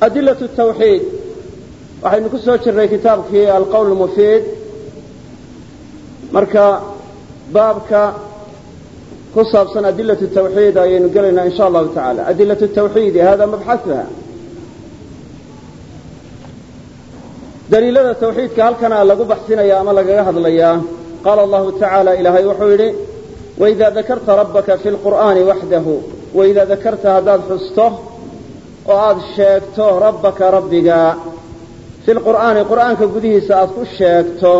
adila tawxiid waxaynu ku soo jirnay kitaabkii alqowl mufiid marka baabka ku saabsan adila tawxiid ayaynu gelaynaa in sha allahu taala adila tawxiidi hada mabxaha daliilada tawxiidka halkana lagu baxsinaya ama lagaga hadlayaa qaala allahu tacaala ilaahay wuxuu yidhi waidaa dakarta rabbaka fi lqur'aani waxdahu waidaa dakarta haddaad xusto oo aada sheegto rabbaka rabbiga. Fi lqur'aani qur'aanka gudihiisa aad ku sheegto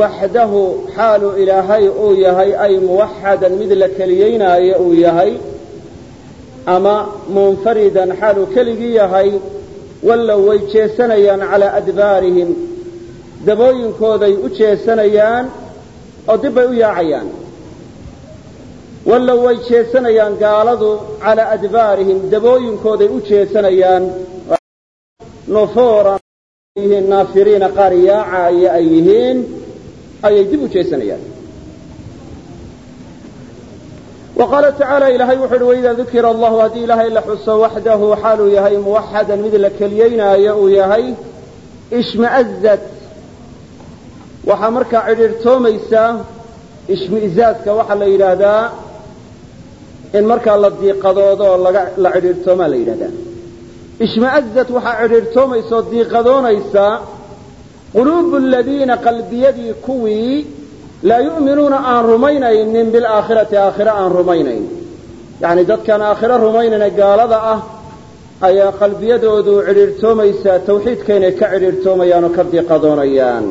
waxdahu xaalu ilaahay uu yahay ay muwaxadan mid la keliyeynaayo uu yahay ama munfaridan xaaluu keligii yahay wallow way jeesanayaan calaa adbaarihim. Dabooyinkooday u jeesanayaan oo dib bay u yaacayaan wallow way jeesanayaan gaaladu calaa adbaarihim dabooyinkooday u jeesanayaan nufuuran yihiin naafiriina qaar yaacaya ay yihiin ayay dib u jeesanayaan wa qaala tacaala ilaahay wuxu uhi waidaa dukira allahu haddii ilaahay la xuso waxdahu xaaluu yahay muwaxadan mid la keliyeynaayo uu yahay ishma'azat waxaa markaa cidhiirtoomaysaa ishmi'zaaska waxaa la yidhaahdaa in markaa la diiqadoodo oo la cidhiirtoomaa la yidhahdaa. Ishma'azat waxaa cidhiirtoomaysa oo quluubu aladiina qalbiyadii kuwii laa yu'minuuna aan rumaynaynin bilaakhirati aakhire aan rumaynayn. Yacni dadkaan aakhiro rumaynayna gaalada ah ayaa qalbiyadoodu cidhiirtoomaysaa tawxiidka inay ka cidhiirtoomayaan oo ka diiqadoonayaan.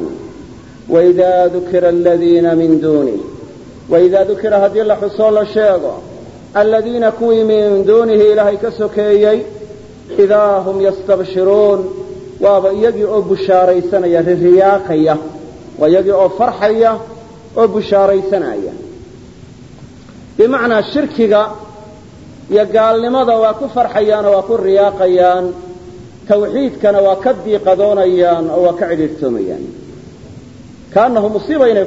Waidaa dukira aladiina min duunih waidaa dukira haddii la xusoo la sheego aladiina kuwii min duunihi ilaahay ka sokeeyey idaa hum yastabshiruun waaba iyagii oo bushaaraysanaya ririyaaqaya waa iyagii oo farxaya oo bushaaraysanaya bimacnaa shirkiga iyo gaalnimada waa ku farxayaanoo waa ku riyaaqayaan tawxiidkana waa ka diiqadoonayaan oo waa ka cidhiirtoomayaan kaanahu musiiba inay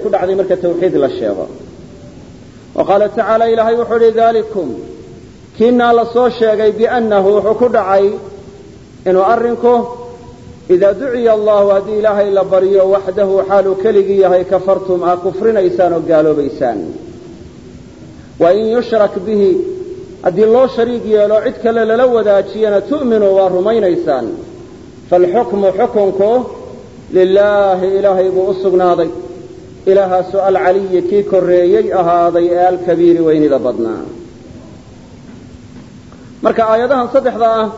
qaala tacaala ilaahay wuxuu uhi dalikum kiinaa la soo sheegay biannahu wuxuu ku dhacay inuu arrinku idaa duciya allahu haddii ilaahay la baryo waxdahu xaaluu keligii yahay kafartum aa kufrinaysaan oo gaaloobaysaan wain yushrak bihi haddii loo shariig yeelo cid kale lala wadaajiyana tu'minuu waa rumaynaysaan faalxukmu xukunku lilaahi ilaahay buu u sugnaaday ilaahaasoo alcaliyi kii korreeyey ahaaday ee alkabiiri weynida badnaa. Marka aayadahan saddexda ah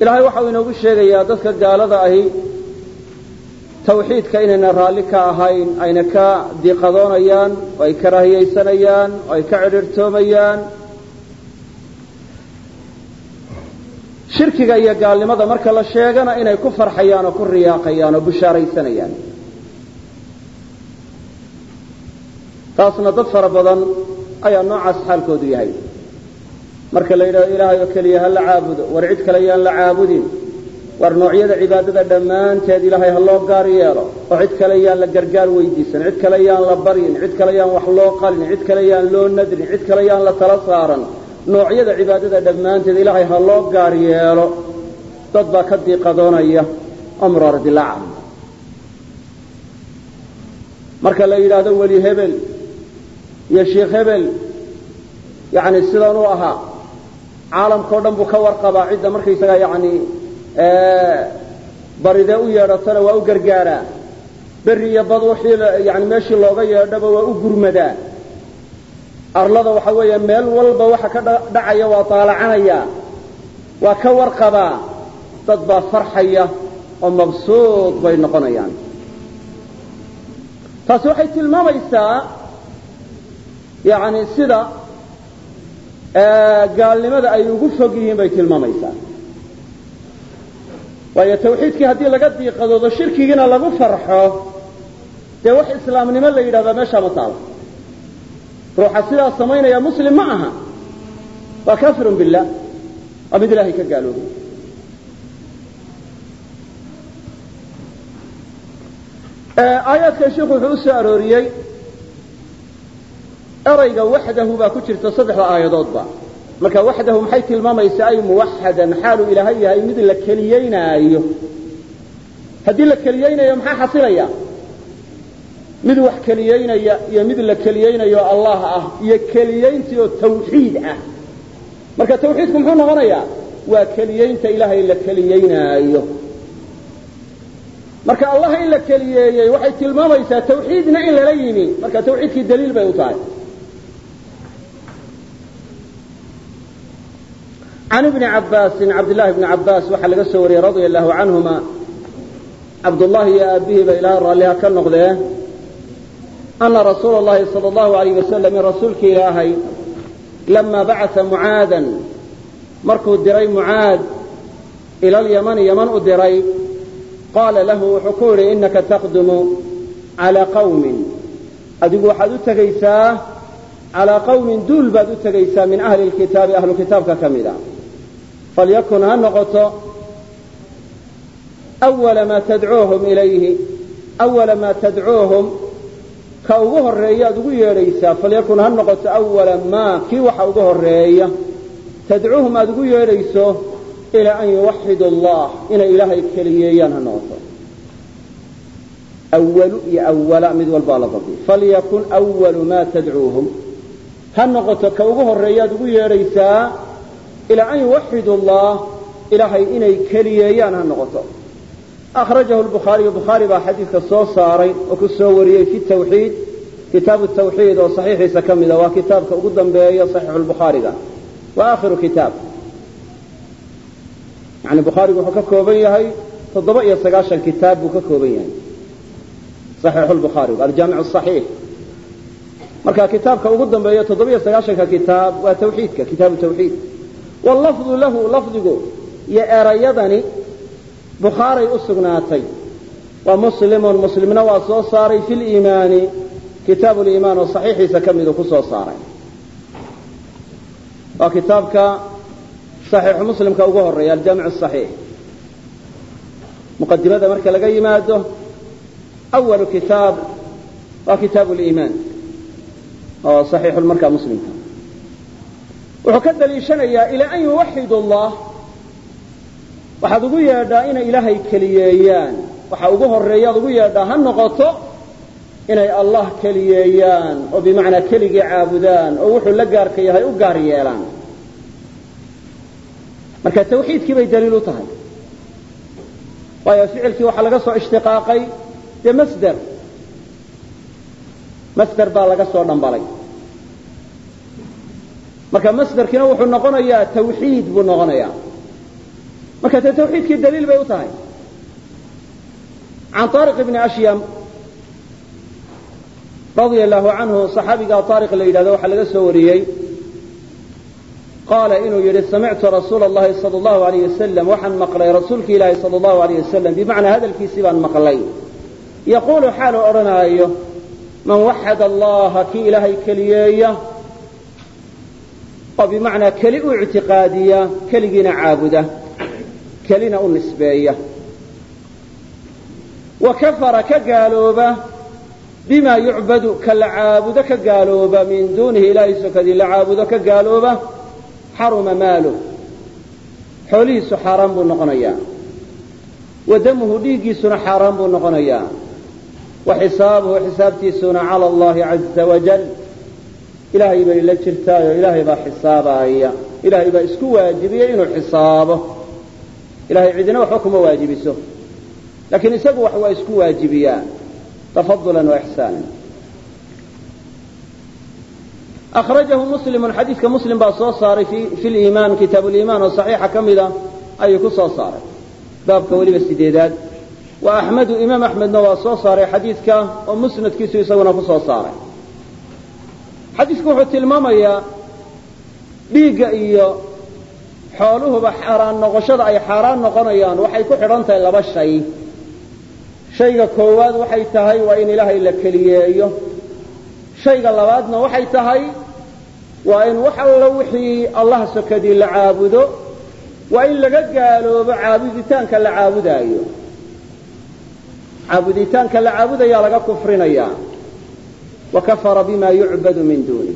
ilaahay waxau inoogu sheegayaa dadka gaalada ahi tawxiidka inayna raalli ka ahayn ayna ka diiqadoonayaan oo ay karaahiyaysanayaan oo ay ka cidhiirtoomayaan shirkiga iyo gaalnimada marka la sheegana inay ku farxayaan oo ku riyaaqayaan oo bushaaraysanayaan taasna dad fara badan ayaa noocaas xaalkoodu yahay. Marka la yidhahdo ilaahay oo keliya ha la caabudo. War cid kale yaan la caabudin. War noocyada cibaadada dhammaanteed ilaahay ha loo gaar yeelo. Oo cid kale yaan la gargaar weydiisan. Cid kale yaan la baryin. Cid kale yaan wax loo qalin. Cid kale yaan loo nadrin cid kale yaan la tala saaran. Noocyada cibaadada dhammaanteed ilaahay ha loo gaar yeelo. Dad baa ka diiqadoonaya oo muraardilaca marka la yidhaahdo weli hebel iyo sheikh hebel yacni sidan ahaa caalamkao dhan buu ka warqabaa cidda markaysagaa yacni baridee u yeedhatana waa u gargaaraa berri iyo bad wixii yani meeshii looga yeedhaba waa u gurmadaa arlada waxa weeye meel walba waxa ka dhacaya waa daalacanaya waa ka warqabaa dad baa farxaya oo mabsuud bay noqonayaan. Taasi waxay tilmaamaysaa yani sida gaalnimada ay ugu fog yihiin bay tilmaamaysaa. Waayo tawxiidkii haddii laga diiqadoodo shirkigiina lagu farxo dee wax islaamnimo la yidhahdaa meeshaa ma taalo. Ruuxa sidaas samaynaya muslim ma aha. Waa kafirun billah. Waa mid ilaahay ka gaaloobay aayaadkan sheikhu wuxuu u arooriyey erayga waxdahu baa ku jirta saddexda aayadoodba marka waxdahu maxay tilmaamaysaa ay muwaxadan xaaluu ilaahay yahay mid la keliyeynaayo. Haddii la keliyeynayo maxaa xasilaya? Mid wax keliyeynaya iyo mid la keliyeynayo allah ah iyo keliyeyntii oo tawxiid ah. Marka tawxiidku muxuu noqonayaa? Waa keliyeynta ilaahay la keliyeynaayo. Marka allah in la keliyeeyey waxay tilmaamaysaa tawxiidna in lala yimi. Marka tawxiidkii daliil bay u tahay can ibni cabaasin cabdillahi bni cabaas waxaa laga soo wariyey radia allahu canhuma cabdullahi iyo aabihiiba ilaaha raalliha ka noqdee ana rasuula اllahi salى اllahu alayh wasalam in rasuulki ilaahay lama bacaa mucaadan markuu diray mucaad ila alyamani yaman u diray qaala lahu wuxuu ku yidhi inaka taqdumu calaa qawmin adigu waxaad u tegaysaa calaa qawmin duul baad u tegaysaa min ahli lkitaabi ahlu kitaabka ka mid a falyakun ha noqoto awala maa tadcuuhum ilayhi awala maa tadcuuhum ka ugu horreeya aad ugu yeedhaysaa falyakun ha noqoto awala maa kii waxa ugu horreeya tadcuuhum aad ugu yeedhayso ilaa an yuwaxidu allah inay ilaahay keliyeeyaan ha noqoto awalu iyo awala mid walbaa la dabdi falyakun awalu maa tadcuuhum ha noqoto ka ugu horreeya aad ugu yeedhaysaa ilaa an yuwaxidu allah ilaahay inay keliyeeyaan ha noqoto. Akhrajahu lbukhaariyu bukhaari baa xadiidka soo saaray oo ku soo wariyey fi tawxiid. Kitaabu tawxiid oo saxiixiisa ka mida waa kitaabka ugu dambeeya saxiixu lbukhaariga wa aakhiru kitaab. Yani bukhaarigu wuxuu ka kooban yahay toddoba iyo sagaashan kitaab buu ka kooban yahay. Saxiixu lbukhaarigu aljaamic saxiix marka kitaabka ugu dambeeya toddoba iyo sagaashanka kitaab waa tawxiidka kitaabu tawxiid wallafdu lahu lafdigu iyo erayadani bukhaaray u sugnaatay. Waa muslimun muslimna waa soo saaray fi liimaani kitaabu liimaan oo saxiixiisa ka miduu ku soo saaray. Waa kitaabka saxiixu muslimka ugu horreeya aljaamic saxiix. Muqadimada marka laga yimaado awalu kitaab waa kitaabu liimaan oo saxiixu markaa muslimka wuxuu ka daliishanayaa ilaa an yuwaxidu allah waxaad ugu yeedhaa inay ilaahay keliyeeyaan. Waxa ugu horreeya ad ugu yeedhaa ha noqoto inay allah keliyeeyaan oo bimacnaa keligii caabudaan oo wuxuu la gaarka yahay u gaar yeelaan. Marka tawxiidkii bay daliil u tahay. Waayo ficilkii waxaa laga soo ishtiqaaqay dee masder. Masder baa laga soo dhambalay marka masdarkiina wuxuu noqonayaa tawxiid buu noqonaya marka tee tawxiidkii daliil bay u tahay. Can ariq ibni ashyam radia allaahu canhu saxaabigaa ariq la yidhahdo waxaa laga soo wariyey. Qaala inuu yidhi samictu rasuula allahi sal allahu alayh wasalam waxaan maqlay rasuulki ilaahi sal allahu alayh wasalam bimacnaa hadalkiisii baan maqlay. Yaquulu xaaluu odhanaayo man waxad allaha kii ilaahay keliyeeya oo bimacnaa keli u ictiqaadiya keligiina caabuda kelina u nisbeeya. Wa kafara ka gaalooba bima yucbadu ka la caabudo ka gaalooba min duunihi ilaahay sokadii la caabudo ka gaalooba xaruma maalu. Xoolihiisu xaaraan buu noqonayaa. Wa damuhu dhiiggiisuna xaaraan buu noqonayaa. Wa xisaabuhu xisaabtiisuna cala allahi caza wajal ilaahay bay la jirtaayoo ilaahay baa xisaabaaya ilaahay baa isku waajibiyey inuu xisaabo. Ilahay cidina waxba kuma waajibiso. Laakiin isagu wax waa isku waajibiyaa tafadulan wa akhrajahu muslimun xadiidka muslim baa soo saaray fi liimaan kitaabu liimaan oo saxiixa ka mida ayuu ku soo saaray. Baabka weliba sideedaad. Wa axmedu imaam axmedna waa soo saaray xadiidka oo musnadkiisu isaguna ku soo saaray xadiidku wuxuu tilmaamayaa dhiigga iyo xooluhuba xaaraan noqoshada ay xaaraan noqonayaan waxay ku xidhan tahay laba shay. Shayga koowaad waxay tahay waa in ilaahay la keliyeeyo. Shayga labaadna waxay tahay waa in wax allo wixii allah sokadii la caabudo waa in laga gaaloobo caabuditaanka la caabudaayo. Caabuditaanka la caabudayaa laga kufrinayaa wa kafara bima yucbadu min duuni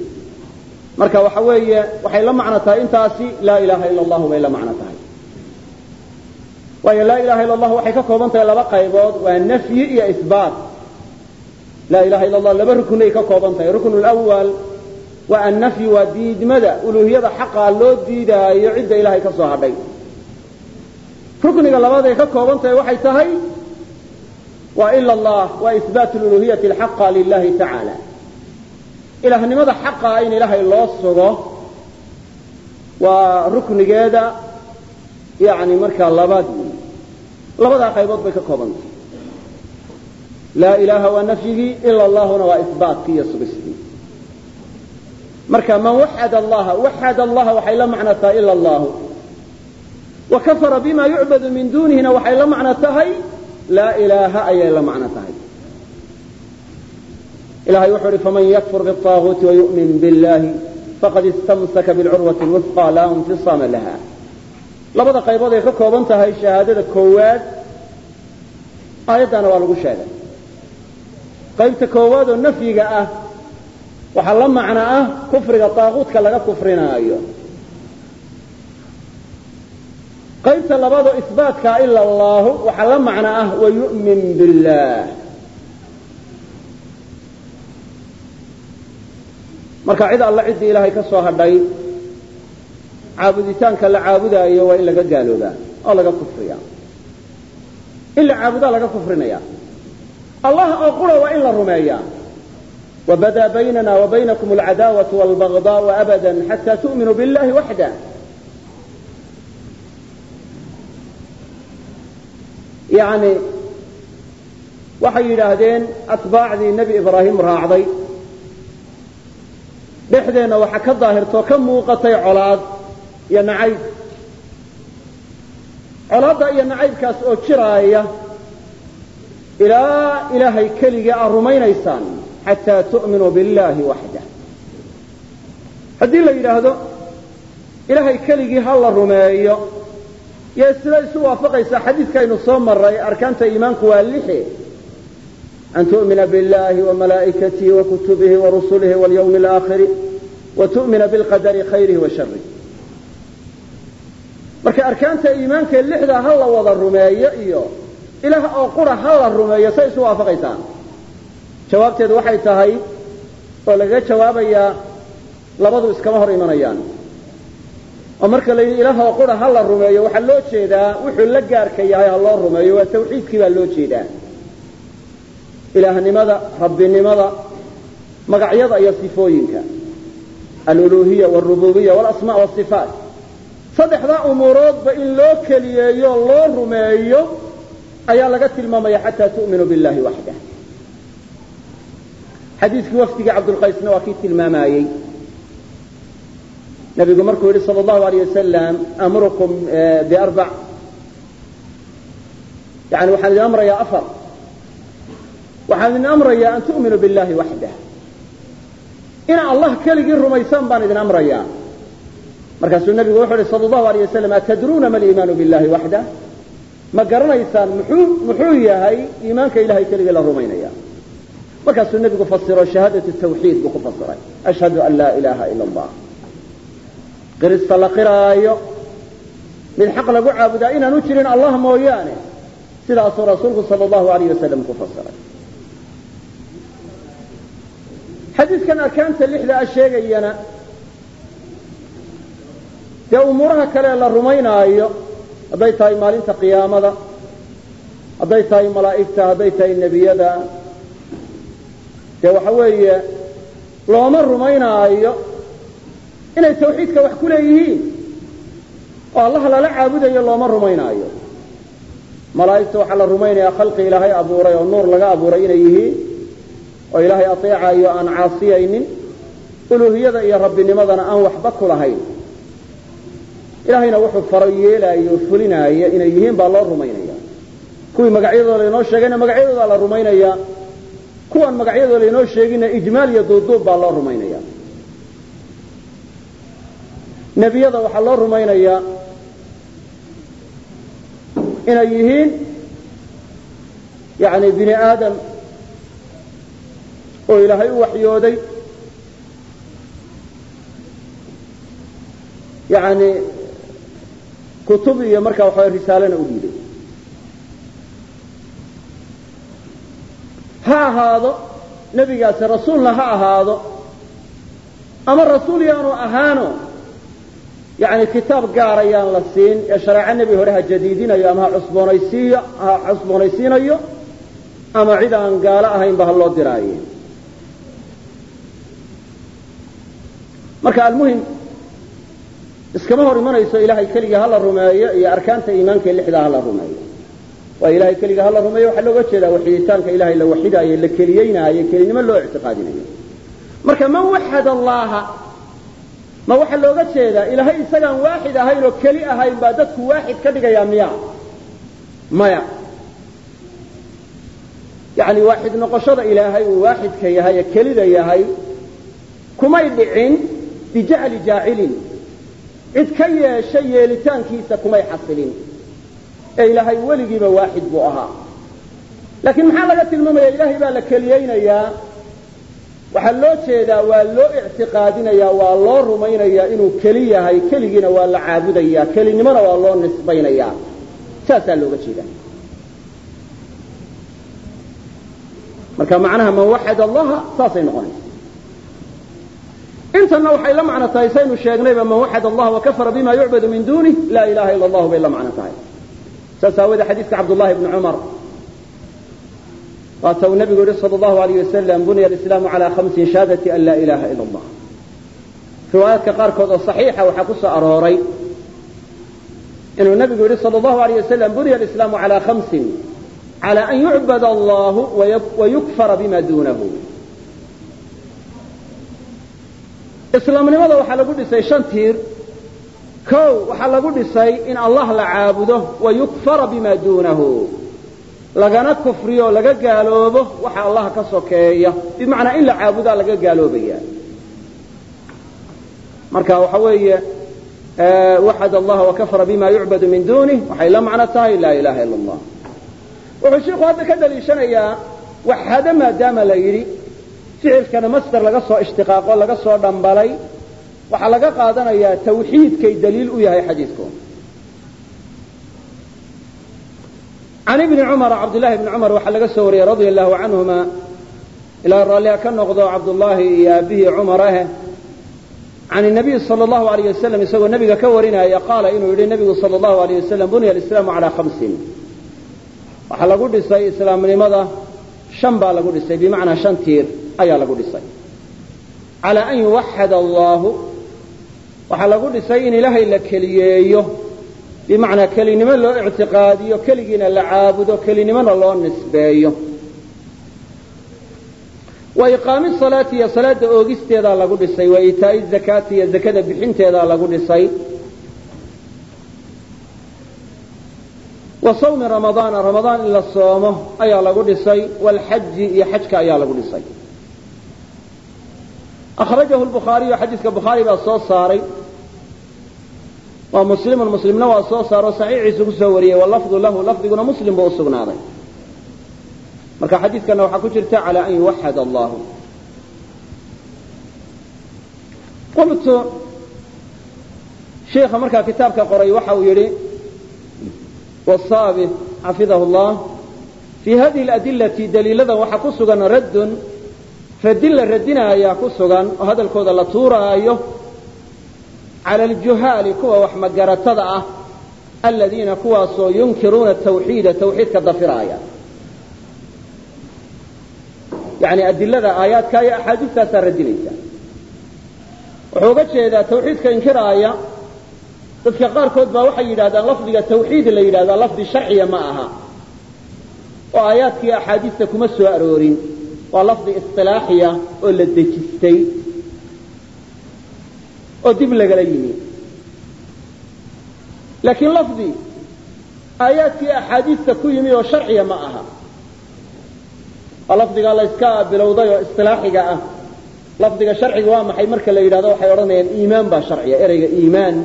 marka waxa weeye waxay la macno tahay intaasi laa ilaha ila allahu bay la macno tahay waayo laa ilaha illa allah waxay ka kooban tahay laba qaybood waa nafyi iyo isbaat laa ilaha illa allah laba rukunay ka kooban tahay ruknu lwal waa annafyi waa diidmada uluuhiyada xaqaa loo diidaayo cidda ilahay ka soo hadhay rukniga labaad ay ka kooban tahay waxay tahay waa ila allah waa isbaat luluhiyati alxaqa lilahi tacaala ilaahnimada xaqaa in ilaahay loo sugo waa ruknigeeda yani markaa labaad wey labadaa qaybood bay ka koobantay laa ilaaha waa nafyigii ila allahuna waa isbaatkii iyo sugistii marka man waxad allaha waxad allaha waxay la macno tahay ila allahu. Wa kafara bima yucbadu min duunihina waxay la macno tahay laa ilaaha ayay la macno tahay. Ilahay wuxuu uhi faman yakfur biطaaguuti wayu'min biاllahi faqad istamsaka bilcurwati lwifqa laa infisaama laha labada qaybood ay ka kooban tahay shahaadada koowaad aayaddana waa lagu sheegay. Qaybta koowaad oo nafyiga ah waxaa la macno ah kufriga taaquudka laga kufrinaayo qaybta labaad oo isbaatkaa ila allahu waxaa la macno ah wayu'min billah marka cid alla ciddii ilaahay ka soo hadhay caabuditaanka la caabudaayo waa in laga gaaloobaa oo laga kufriya in la caabudaa laga kufrinaya allah oo qura waa in la rumeeyaa wbadaa baynana wa baynakum alcadaawaةu wاlbagضاء abada xatى tu'minuu biاllahi waxda yani waxay yidhaahdeen atbaacdii nebi ibraahim raacday. dhexdeenna waxaa ka daahirtoo ka muuqatay colaad iyo nacayb. colaadda iyo nacaybkaas oo jiraaya ilaa ilaahay keligii aad rumaynaysaan xataa tu'minuu biاllahi waxdah. haddii la yidhaahdo ilaahay keligii ha la rumeeyo yo siday isu waafaqaysaa xadiidkaynu soo maray arkaanta iimaanku waa lixe an tu'mina biاllahi وamalaa'ikatihi وakutubihi وarusulihi wاlyawmi اlآakhiri وtu'mina biاlqadari khayrihi wa sharih marka arkaanta iimaankae lixdaa ha la wada rumeeyo iyo ilaah oo qura ha la rumeeyo say isu waafaqaysaa jawaabteedu waxay tahay oo lagaga jawaabayaa labadu iskama hor imanayaan oo marka la yidhi ilaahow qura ha la rumeeyo. Waxaa loo jeedaa wuxuu la gaarka yahay ha loo rumeeyo waa tawxiidkii baa loo jeedaa. Ilaahnimada rabbinimada magacyada iyo sifooyinka. Aluluhiya wrububiya walasma wasifaat saddexdaa umuuroodba in loo keliyeeyo loo rumeeyo ayaa laga tilmaamaya xataa tu'minu billahi waxdah. Xadiikii wafdigii cabdulqaysna waa kii tilmaamayey nabigu markuu yidhi sal اllahu alيyه wasalam amurukum biarbac yani waxaan idin amrayaa afar waxaan idin amrayaa an tu'minuu biاllahi waxdah ina allah keligii rumaysaan baan idin amrayaa markaasuu nabigu wuxuu yihi sal اllahu alيyه wasalam atadruuna ma liimaanu biاllahi waxdah ma garanaysaan muxuu muxuu yahay iimaanka ilahay keligii la rumaynaya markaasuu nebigu fasiro shahaadatu tawxiid buu ku fasiray ashhadu an laa ilaaha ila allah qirista la qiraayo. Mid xaq lagu caabudaa inaanu jirin allah mooyaane. Sidaasuu rasuulku sal allahu alayh wasalam ku fasiray xadiidkan arkaanta lixda a sheegayana dee umuuraha kale la rumaynaayo. Hadday tahay maalinta qiyaamada hadday tahay malaa'igta hadday tahay nebiyada. Dee waxa weeye looma rumaynaayo inay tawxiidka wax ku leeyihiin oo allah lala caabudayo looma rumaynaayo. Malaa'igta waxaa la rumaynayaa khalqi ilaahay abuuray oo nuur laga abuuray inay yihiin oo ilaahay ateecayo aan caasiyaynin uluuhiyada iyo rabbinimadana aan waxba ku lahayn. Ilaahayna wuxuu faray yeelaayo o fulinaaya inay yihiin baa loo rumaynaya. Kuwii magacyadooda laynoo sheegayna magacyadoodaa la rumaynaya. Kuwan magacyadooda laynoo sheegina ijmaal iyo duuduub baa loo rumaynaya nebiyada waxaa loo rumaynayaa inay yihiin yani bini aadam oo ilaahay u waxyooday. Yani kutub iyo markaa waxawa risaalena u dhiiday ha ahaado nebigaasi rasuulna ha ahaado ama rasuul yaanu ahaano yani kitaab gaar ayaan la siin ee shareeco nebi hore ha jadiidinayo ama ha cusboonaysiiyo ha cusboonaysiinayo ama cid aan gaalo ahaynba ha loo diraaye. Marka almuhim iskama hor imanayso ilahay keliga hala rumeeyo iyo arkaanta iimaanka lixdaa hala rumeeyo. Waa ilahay keliga hala rumeeyo waxaa looga jeedaa waxiditaanka ilahay la waxidaayo la keliyeynaayo kelinimo loo ictiqaadinayo. Marka man waxad allaha ma waxaa looga jeedaa ilaahay isagaan waaxid ahayn oo keli ahayn baa dadku waaxid ka dhigayaa miya. Maya. Yani waaxid noqoshada ilaahay uu waaxidka yahay ee kelida yahay kumay dhicin bijahli jaacilin. Cid ka yeeshay yeelitaankiisa kumay xasilin. Ee ilaahay weligiiba waaxid buu ahaa. Laakiin maxaa laga tilmaamaya ilaahay baa la keliyeynayaa waxaa loo jeedaa waa loo ictiqaadinayaa waa loo rumaynayaa inuu keli yahay keligiina waa la caabudayaa kelinimona waa loo nisbaynayaa saasaa looga jeeda marka macnaha man waxad allaha saasay noqonaysa. Intana waxay la macno tahay saynu sheegnayba man waxad allaha wakafara bima yucbadu min dunih laa ilaha ila allahu bay la macno tahay. Saas aawoodee xadiiska cabdullahi bni cumar waata uu nabigu yihi sal allahu alayh wasalam bunya alislaamu calaa khamsin shahaadati an laa ilaha ila allah riwaayaadka qaarkood oo saxiixa waxaa ku arooray inuu nabigu yihi sal allahu alayh wasalam bunya alislaamu calaa khamsin cala an yucbad allahu wayukfara bima duunahu islaamnimada waxaa lagu dhisay shan tiir. kow waxaa lagu dhisay in allah la caabudo wayukfara bima duunahu lagana kufriyo laga gaaloobo waxa allah ka sokeeya. Bimacnaa in la caabudaa laga gaaloobaya marka waxa weeye waxad allaha wakafara bima yucbadu min dunih waxay la macno tahay laa ilaha ila allah wuxuu shiiku hadda ka daliishanayaa waxhada maadaama la yidhi ficilkana masder laga soo ishtiqaaqo laga soo dhambalay waxaa laga qaadanayaa tawxiidkay daliil u yahay xadiidku can ibni cumar cabdullahi bni cumar waxaa laga soo wariyey radia allahu canhuma ilaa raalliha ka noqdo cabdullaahi iyo aabihii cumar ah can nabiy sal allahu alayh wasalam isagoo nebiga ka warinaya qaala inuu yidhi nebigu sal allahu alayh wasalam bunya alislaamu calaa khamsin. Waxaa lagu dhisay islaamnimada shan baa lagu dhisay bimacnaa shan tiir ayaa lagu dhisay. Calaa an yuwaxad allahu waxaa lagu dhisay in ilaahay la keliyeeyo bimacnaa kelinimo loo ictiqaadiyo keligiina la caabudo kelinimona loo nisbeeyo. Wa iqaami salaati iyo salaada oogisteedaa lagu dhisay wa iitaa'i zakaati iyo zakada bixinteedaa lagu dhisay. Wa sawmi ramadaana ramadaan in la soomo ayaa lagu dhisay waalxaji iyo xajka ayaa lagu dhisay. Akhrajahu lbukhaariyu xadiiska bukhaari baa soo saaray waa muslimun muslimna waa soo saaro saxiixiisu ku soo wariyey. Walafdu lahu lafdiguna muslim buu u sugnaaday. Marka xadiidkana waxaa ku jirta calaa an yuwaxad allahu. Qultu sheikha markaa kitaabka qoray waxa uu yidhi wasaabi xafidahu llah fii hadihi aladilati daliiladan waxaa ku sugan raddun radin la radinaayaa ku sugan oo hadalkooda la tuuraayo cala aljuhaali kuwa wax magaratada ah aladiina kuwaasoo yunkiruuna tawxiida tawxiidka dafiraaya yani adilada aayaadka iyo axaadiistaasaa radinaysa wuxuu uga jeedaa tawxiidka inkiraaya dadka qaarkood baa waxay yidhahdaan lafdiga tawxiid la yidhahdaa lafdi sharciya ma aha oo aayaadkiiyo axaadiista kuma soo aroorin waa lafdi isilaaxiya oo la dejistay oo dib lagala yimi. Laakiin lafdi aayaadkii axaadiista ku yimi oo sharciya ma aha. Waa lafdiga la yska bilowday oo isilaaxiga ah. Lafdiga sharciga waa maxay? Marka la yidhahdo waxay odhanayaan iimaan baa sharciya ereyga iimaan.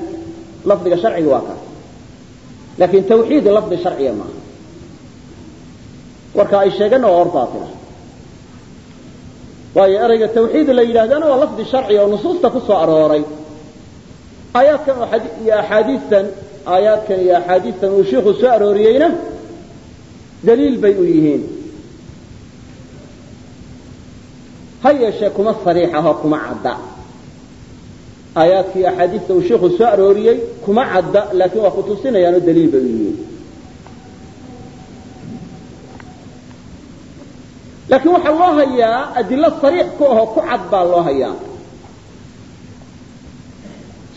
Lafdiga sharciga waa kaas laakiin tawxiid lafdi sharciya maaha warka ay sheegeen waa hor baatila waayo ereyga tawxiid la yidhahdana waa lafdi sharciya oo nusuusta ku arooray aayaadkan iyo axaadiistan aayaadkan iyo axaadiistan uu shiiku soo arooriyeyna daliil bay u yihiin. Ha yeeshee kuma sariixaho kuma cadda. Aayaadka iyo axaadiista uu shiiku soo arooriyey kuma cadda laakiin waa kutusinayaanoo daliil bay u yihiin. Laakiin waxaa loo hayaa adilo sariix ku ahoo ku cad baa loo hayaa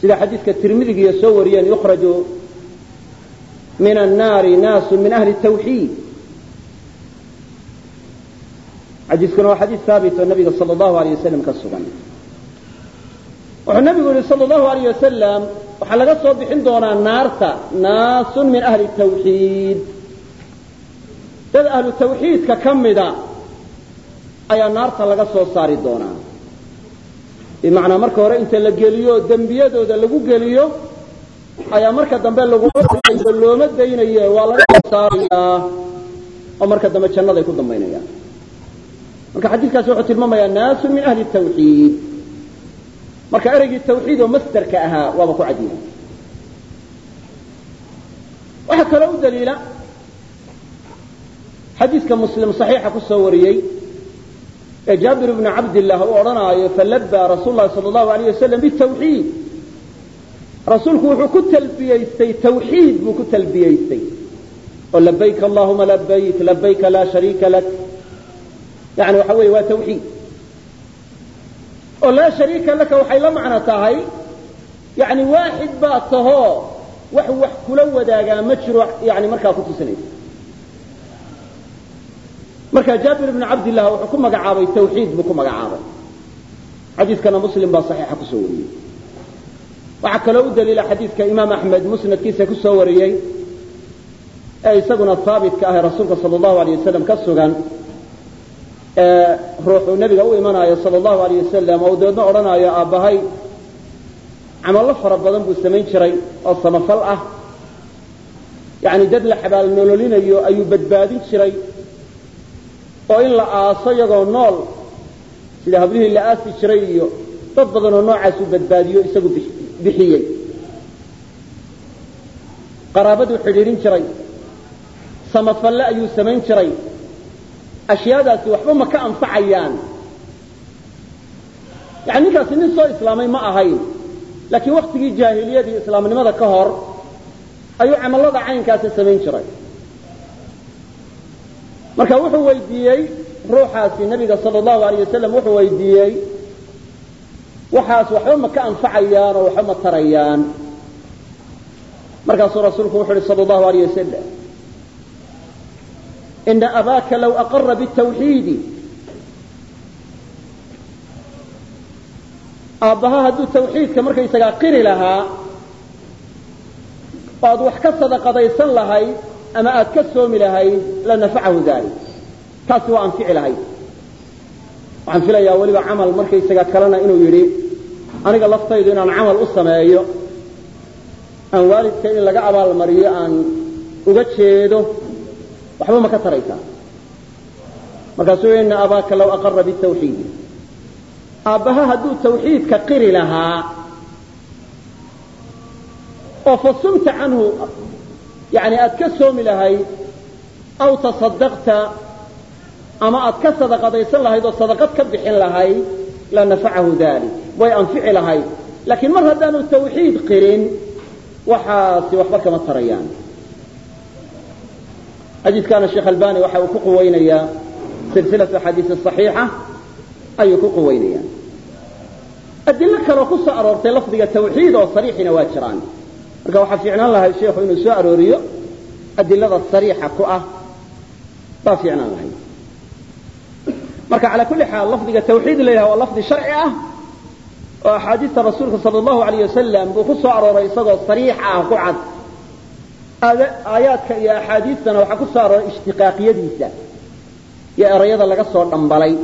sida xadiidka tirmidigiiyo soo wariyeen yukhraju min annaari naasu min ahli tawxiid. Xadiiskuna waa xadiis haabit oo nabiga sal allahu aleyh wasalam ka sugan. Wuxuu nabigu yihi sal allahu aleyh wasalam waxaa laga soo bixin doonaa naarta naasun min ahli tawxiid. Dad ahlu tawxiidka ka mida ayaa naarta laga soo saari doonaa bimacnaa marka hore inta la geliyo dembiyadooda lagu geliyo ayaa marka dambe looma daynaye waa laga saarayaa oo marka dambe jannaday ku dambaynayaan. Marka xadiidkaasi wuxuu tilmaamayaa naasun min ahli tawxiid. Marka ereygii tawxiid oo masderka ahaa waaba ku cadiya. Waxaa kaloo u daliila xadiiska muslim saxiixa ku soo wariyey ee jaabir bnu cabdillah uu odhanaayo falabaa rasuul lahi sal allahu alayh wasalam bitawxiid. Rasuulku wuxuu ku talbiyaystay tawxiid buu ku talbiyaystay. Oo labayk allahuma labayk labayka laa shariika lak. Yani waxa weeye waa tawxiid. Oo laa shariika laka waxay la macno tahay yani waaxid baa tahoo wax wax kula wadaagaa ma jiro yani markaa ku tusinaysa marka jaabir bnu cabdillah wuxuu ku magacaabay tawxiid buu ku magacaabay. Xadiiskana muslim baa saxiixa ku soo wariyey. Waxaa kaloo u daliila xadiidka imaam axmed musnadkiisa ku soo wariyey ee isaguna haabitka ah ee rasuulka sal allahu alay wasalam ka sugan ee ruuxuu nebiga u imanaayo sal allahu alayh wasalam oo dabeedna odhanaayo aabbahay camallo fara badan buu samayn jiray oo samafal ah. Yani dad la xabaal nololinayo ayuu badbaadin jiray oo in la aaso iyagoo nool sida hablihii la aasi jiray iyo dad badan oo noocaasuu badbaadiyo isagu bixiyey. Qaraabaduu xidhiidhin jiray samafalle ayuu samayn jiray ashyaadaasi waxba ma ka anfacayaan. Yani ninkaasi nin soo islaamay ma ahayn laakiin waktigii jaahiliyadii islaamnimada ka hor ayuu camallada caynkaasi samayn jiray marka wuxuu weydiiyey ruuxaasi nabiga sal allahu alayh wasalam wuxuu weydiiyey waxaas waxba ma ka anfacayaan oo waxba ma tarayaan. Markaasuu rasuulku wuxu uhi sal allahu alayh wasalam ina abaaka law aqara bitawxiidi. Aabbaha hadduu tawxiidka markaysagaa qiri lahaa oo wax ka sadaqadaysan lahayd ama aad ka soomi lahayd lanafacahu dalik taasi waa anfici lahayd waxaan filayaa weliba camal markaysaga kalena inuu yidhi aniga laftaydu inaan camal u sameeyo aan waalidka in laga abaalmariyo aan uga jeedo waxba ma ka taraysaa markaasuu ina abaaka law aqara bitawxiidi aabbaha hadduu tawxiidka qiri lahaa oo fasumta canhu yani aad ka soomi lahayd aw tasadaqta ama aad ka sadaqadaysan lahayd oo sadaqad ka bixin lahayd lanafacahu dalik way anfici lahayd. Laakiin mar haddaanu tawxiid qirin waxaasi waxba kama tarayaan. Xadiiskaana sheekh albani waxa uu ku quweynayaa silsilatu axaadiis صaxiixa ayuu ku quweynaya adilo marka waxaa fiicnaan lahay sheikhu inuu soo arooriyo adilada sariixa ku ah baa fiicnaan lahay. Marka calaa kulli xaal lafdiga tawxiid la yidhaha waa lafdi sharci ah oo axaadiista rasuulka sala allahu alayh wasalam buu ku soo arooray isagoo sariix ah ku cad. Aayaadka iyo axaadiistana waxaa ku soo arooray ishtiqaaqiyadiisa iyo erayada laga soo dhambalay.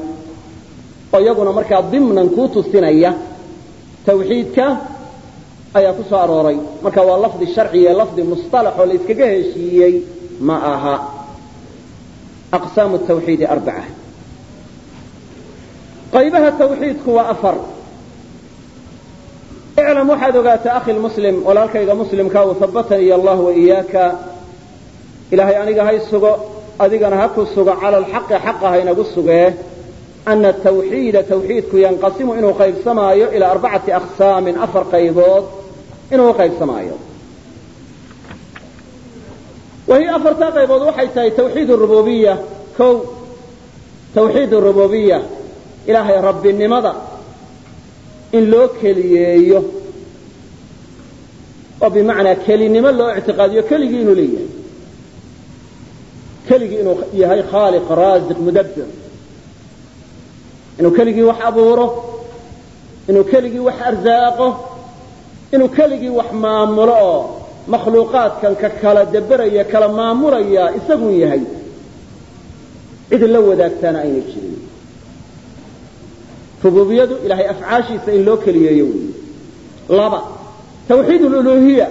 Oo iyaguna markaa dimnan kuu tusinaya tawxiidka ayaa ku arooray. Marka waa lafdi sharci iyo lafdi musطalax oo la heshiiyey ma aha. Aqsaamu tawxiidi arbaca. Qaybaha tawxiidku waa afar. Iclam waxaad ogaataa akhi muslim walaalkayga muslimka wahabatanii allah waiyaaka ilaahay aniga hay sugo adigana ha sugo. Cala alxaqi xaqa haynagu sugee ana tawxiida tawxiidku yanqasimu inuu qaybsamaayo ilaa arbacati aqsaamin afar qaybood inuu qaybsamaayo. Wahiy afartaa qaybood waxay tahay tawxiid rububiya o tawxiid rububiya ilaahay rabbinimada in loo keliyeeyo oo bimacnaa kelinimo loo ictiqaadiyo keligii inuu leeyahay. Keligii inuu yahay khaaliq raasiq mudabbir. Inuu keligii wax abuuro inuu keligii wax arsaaqo inuu keligii wax maamulo oo makhluuqaadkan ka kala daberaya kala maamulaya isagun yahay. Cid la wadaagtaana ayna jirin. Rububiyadu ilahay afcaashiisa in loo keliyeeyo weeye. Laba tawxiid luluhiya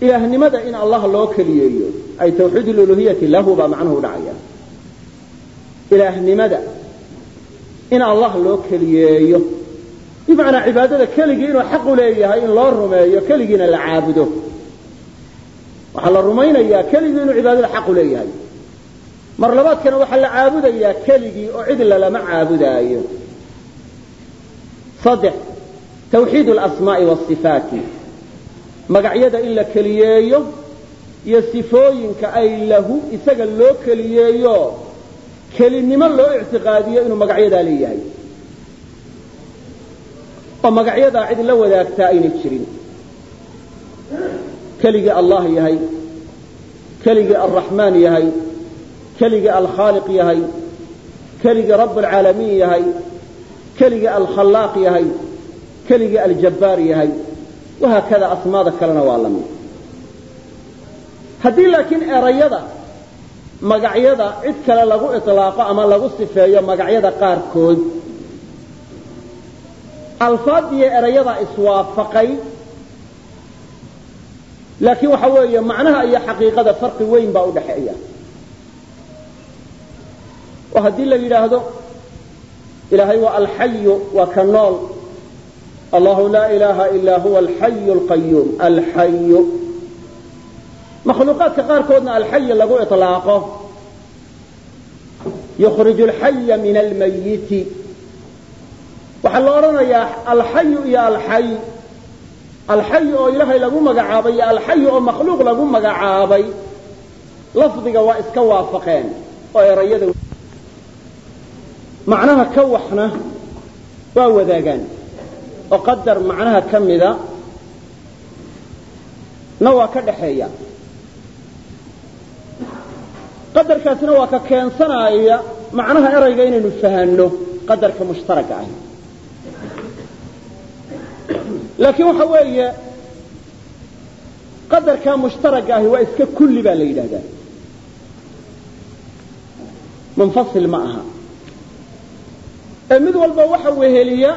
ilaahnimada in allah loo keliyeeyo. Ay tawxiid luluhiyati lahu baa macnuhu dhacaya. Ilaahnimada in allah loo keliyeeyo bimacnaa cibaadada keligii inuu xaq u leeyahay in loo rumeeyo keligiina la caabudo. Waxaa la rumaynayaa keligii inuu cibaadada xaq u leeyahay. Mar labaadkana waxaa la caabudayaa keligii oo cid lalama caabudaayo. Saddex tawxiid alasmaa'i waasifaati magacyada in la keliyeeyo iyo sifooyinka ay lahu isaga loo keliyeeyo. Kelinimo loo ictiqaadiyo inuu magacyadaa leeyahay oo magacyadaa cid la wadaagtaa aynay jirin. Keligii allah yahay keligii alraxmaan yahay keligii alkhaaliq yahay keligii rabb alcaalamiin yahay keligii alkhallaaq yahay keligii aljabbaar yahay wahaakada asmaada kalena waa la mid. Haddii laakiin erayada magacyada cid kale lagu iطlaaqo ama lagu sifeeyo magacyada qaarkood alfaadiyo erayada iswaafaqay. Laakiin waxa weeye macnaha iyo xaqiiqada farqi weyn baa u dhaxeeya. Oo haddii la yidhaahdo ilaahay waa alxayu waa ka nool allahu laa ilaaha ilaa huwa alxayu alqayuum alxayu makhluuqaadka qaarkoodna alxayi lagu iطlaaqo yukhriju alxaya min almayiti waxaa la odhanayaa alxayu iyo alxay. Alxayu oo ilaahay lagu magacaabay iyo alxayu oo makhluuq lagu magacaabay lafdiga waa iska waafaqeen oo erayada macnaha ka waxna waa wadaagaan oo qadar macnaha ka mida na waa ka dhaxeeya. Qadarkaasina waa ka keensanaya macnaha erayga inaynu fahanno qadarka mushtaraka ah laakiin waxa weeye qadarka mushtaraka ahi waa iska kulli baa la yidhahdaa munfasil ma aha. Ee mid walba waxa weheliya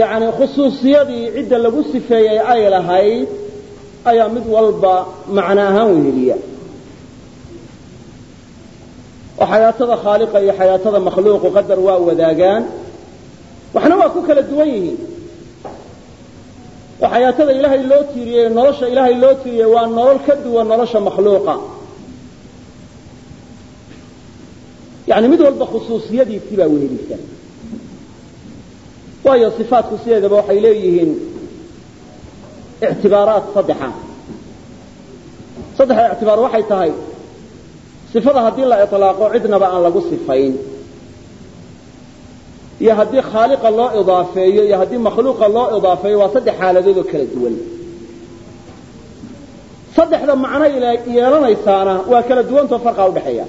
yani khusuusiyadii cidda lagu sifeeyey ay lahayd ayaa mid walba macno ahaan weheliya oo xayaatada khaaliqa iyo xayaatada makhluuqu qadar waa wadaagaan waxna waa ku kala duwan yihiin. Oo xayaatada ilaahay loo tiiriyey nolosha ilaahay loo tiiriyey waa nolol ka duwan nolosha makhluuqa. Yani mid walba khusuusiyadiisii baa wehelisa waayo sifaatku sideedaba waxay leeyihiin ictibaaraat saddexa. Saddexda ictibaar waxay tahay sifada haddii la iطlaaqo cidnaba aan lagu sifayn iyo haddii khaaliqa loo idaafeeyo iyo haddii makhluuqa loo idaafeeyo waa saddex xaaladood oo kala duwan. Saddexda macno yeelanaysaana waa kala duwantao farqaa udhaxeeya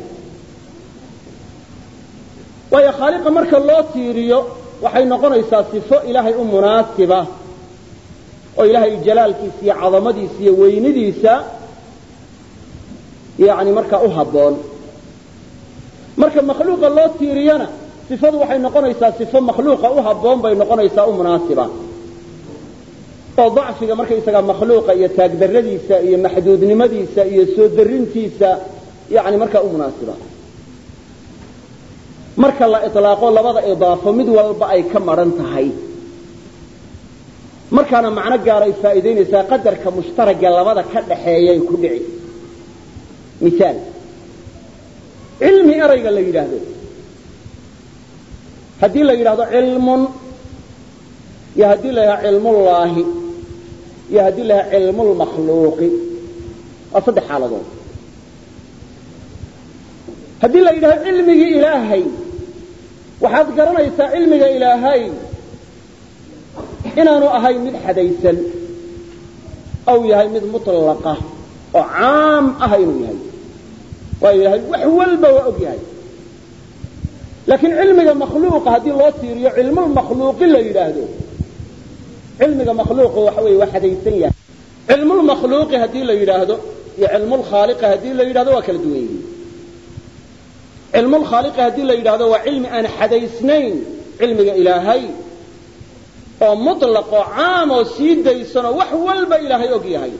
waayo khaaliqa marka loo tiiriyo waxay noqonaysaa sifo ilaahay u munaasiba oo ilaahay jalaalkiisa iyo cadamadiisa iyo weynidiisa yani markaa u habboon. Marka makhluuqa loo tiiriyana sifadu waxay noqonaysaa sifo makhluuqa u habboon bay noqonaysaa u munaasiba. Oo dacfiga markaysaga makhluuqa iyo taagdarradiisa iyo maxduudnimadiisa iyo soo darintiisa yani markaa u munaasiba. Marka la ilaaqo labada idaafo mid walba ay ka maran tahay. Markaana macno gaaray faa'iidaynaysaa qadarka mushtaraga labada ka dhaxeeyay ku dhici. Miaal cilmi erayga la yidhaahdo haddii la yidhahdo cilmun iyo haddii la yidhahdo cilmullaahi iyo haddii la yidhahdo cilmulmakhluuqi waa saddex xaaladood. Haddii la yidhahdo cilmigii ilaahay waxaad garanaysaa cilmiga ilaahay inaanu ahayn mid xadaysan ou yahay mid mutlaqa oo caam ah inuu yahay. Waayo ilahay wax walba waa og yahay laakiin cilmiga makhluuqa haddii loo tiiriyo cilmulmakhluuqi la yidhaahdo. Cilmiga makhluuqu waxa wey waa xadaysan yahay. Cilmulmakhluuqi haddii la yidhaahdo iyo cilmulkhaaliqi haddii la yidhahdo waa kala duwan yihiin cilmulkhaaliqi haddii la yidhahdo waa cilmi aan xadaysnayn cilmiga ilaahay oo muطlaqoo caam oo sii daysanoo wax walba ilaahay og yahay.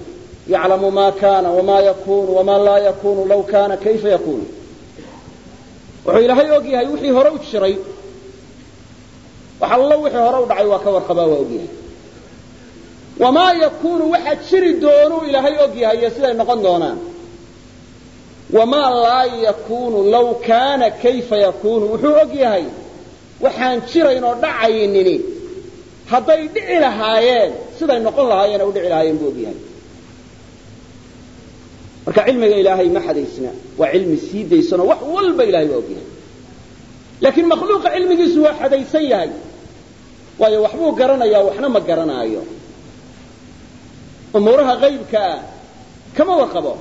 Yaclamu ma kana wama yakunu wama laa yakunu law kana kayfa yakunu wuxuu ilaahay og yahay wixii hore u jiray. Wax allo wixii hore u dhacay waa ka warqabaa waa og wamaa yakunu waxa jiri doonuu ilaahay og yahay iyo siday noqon doonaan. Wamaa laa yakunu law kaana kayfa yakunu wuxuu og yahay waxaan jirayn oo dhacaynini hadday dhici lahaayeen siday noqon lahaayeen u dhici lahaayeen buu og yahay marka cilmiga ilaahay ma xadaysna waa cilmi sii daysanoo wax walba ilahay waa og yahay laakiin makhluuqa cilmigiisu waa xadaysan yahay. Waayo waxbuu garanayaa waxna ma garanaayo. Umuuraha qaybka ah kama warqabo.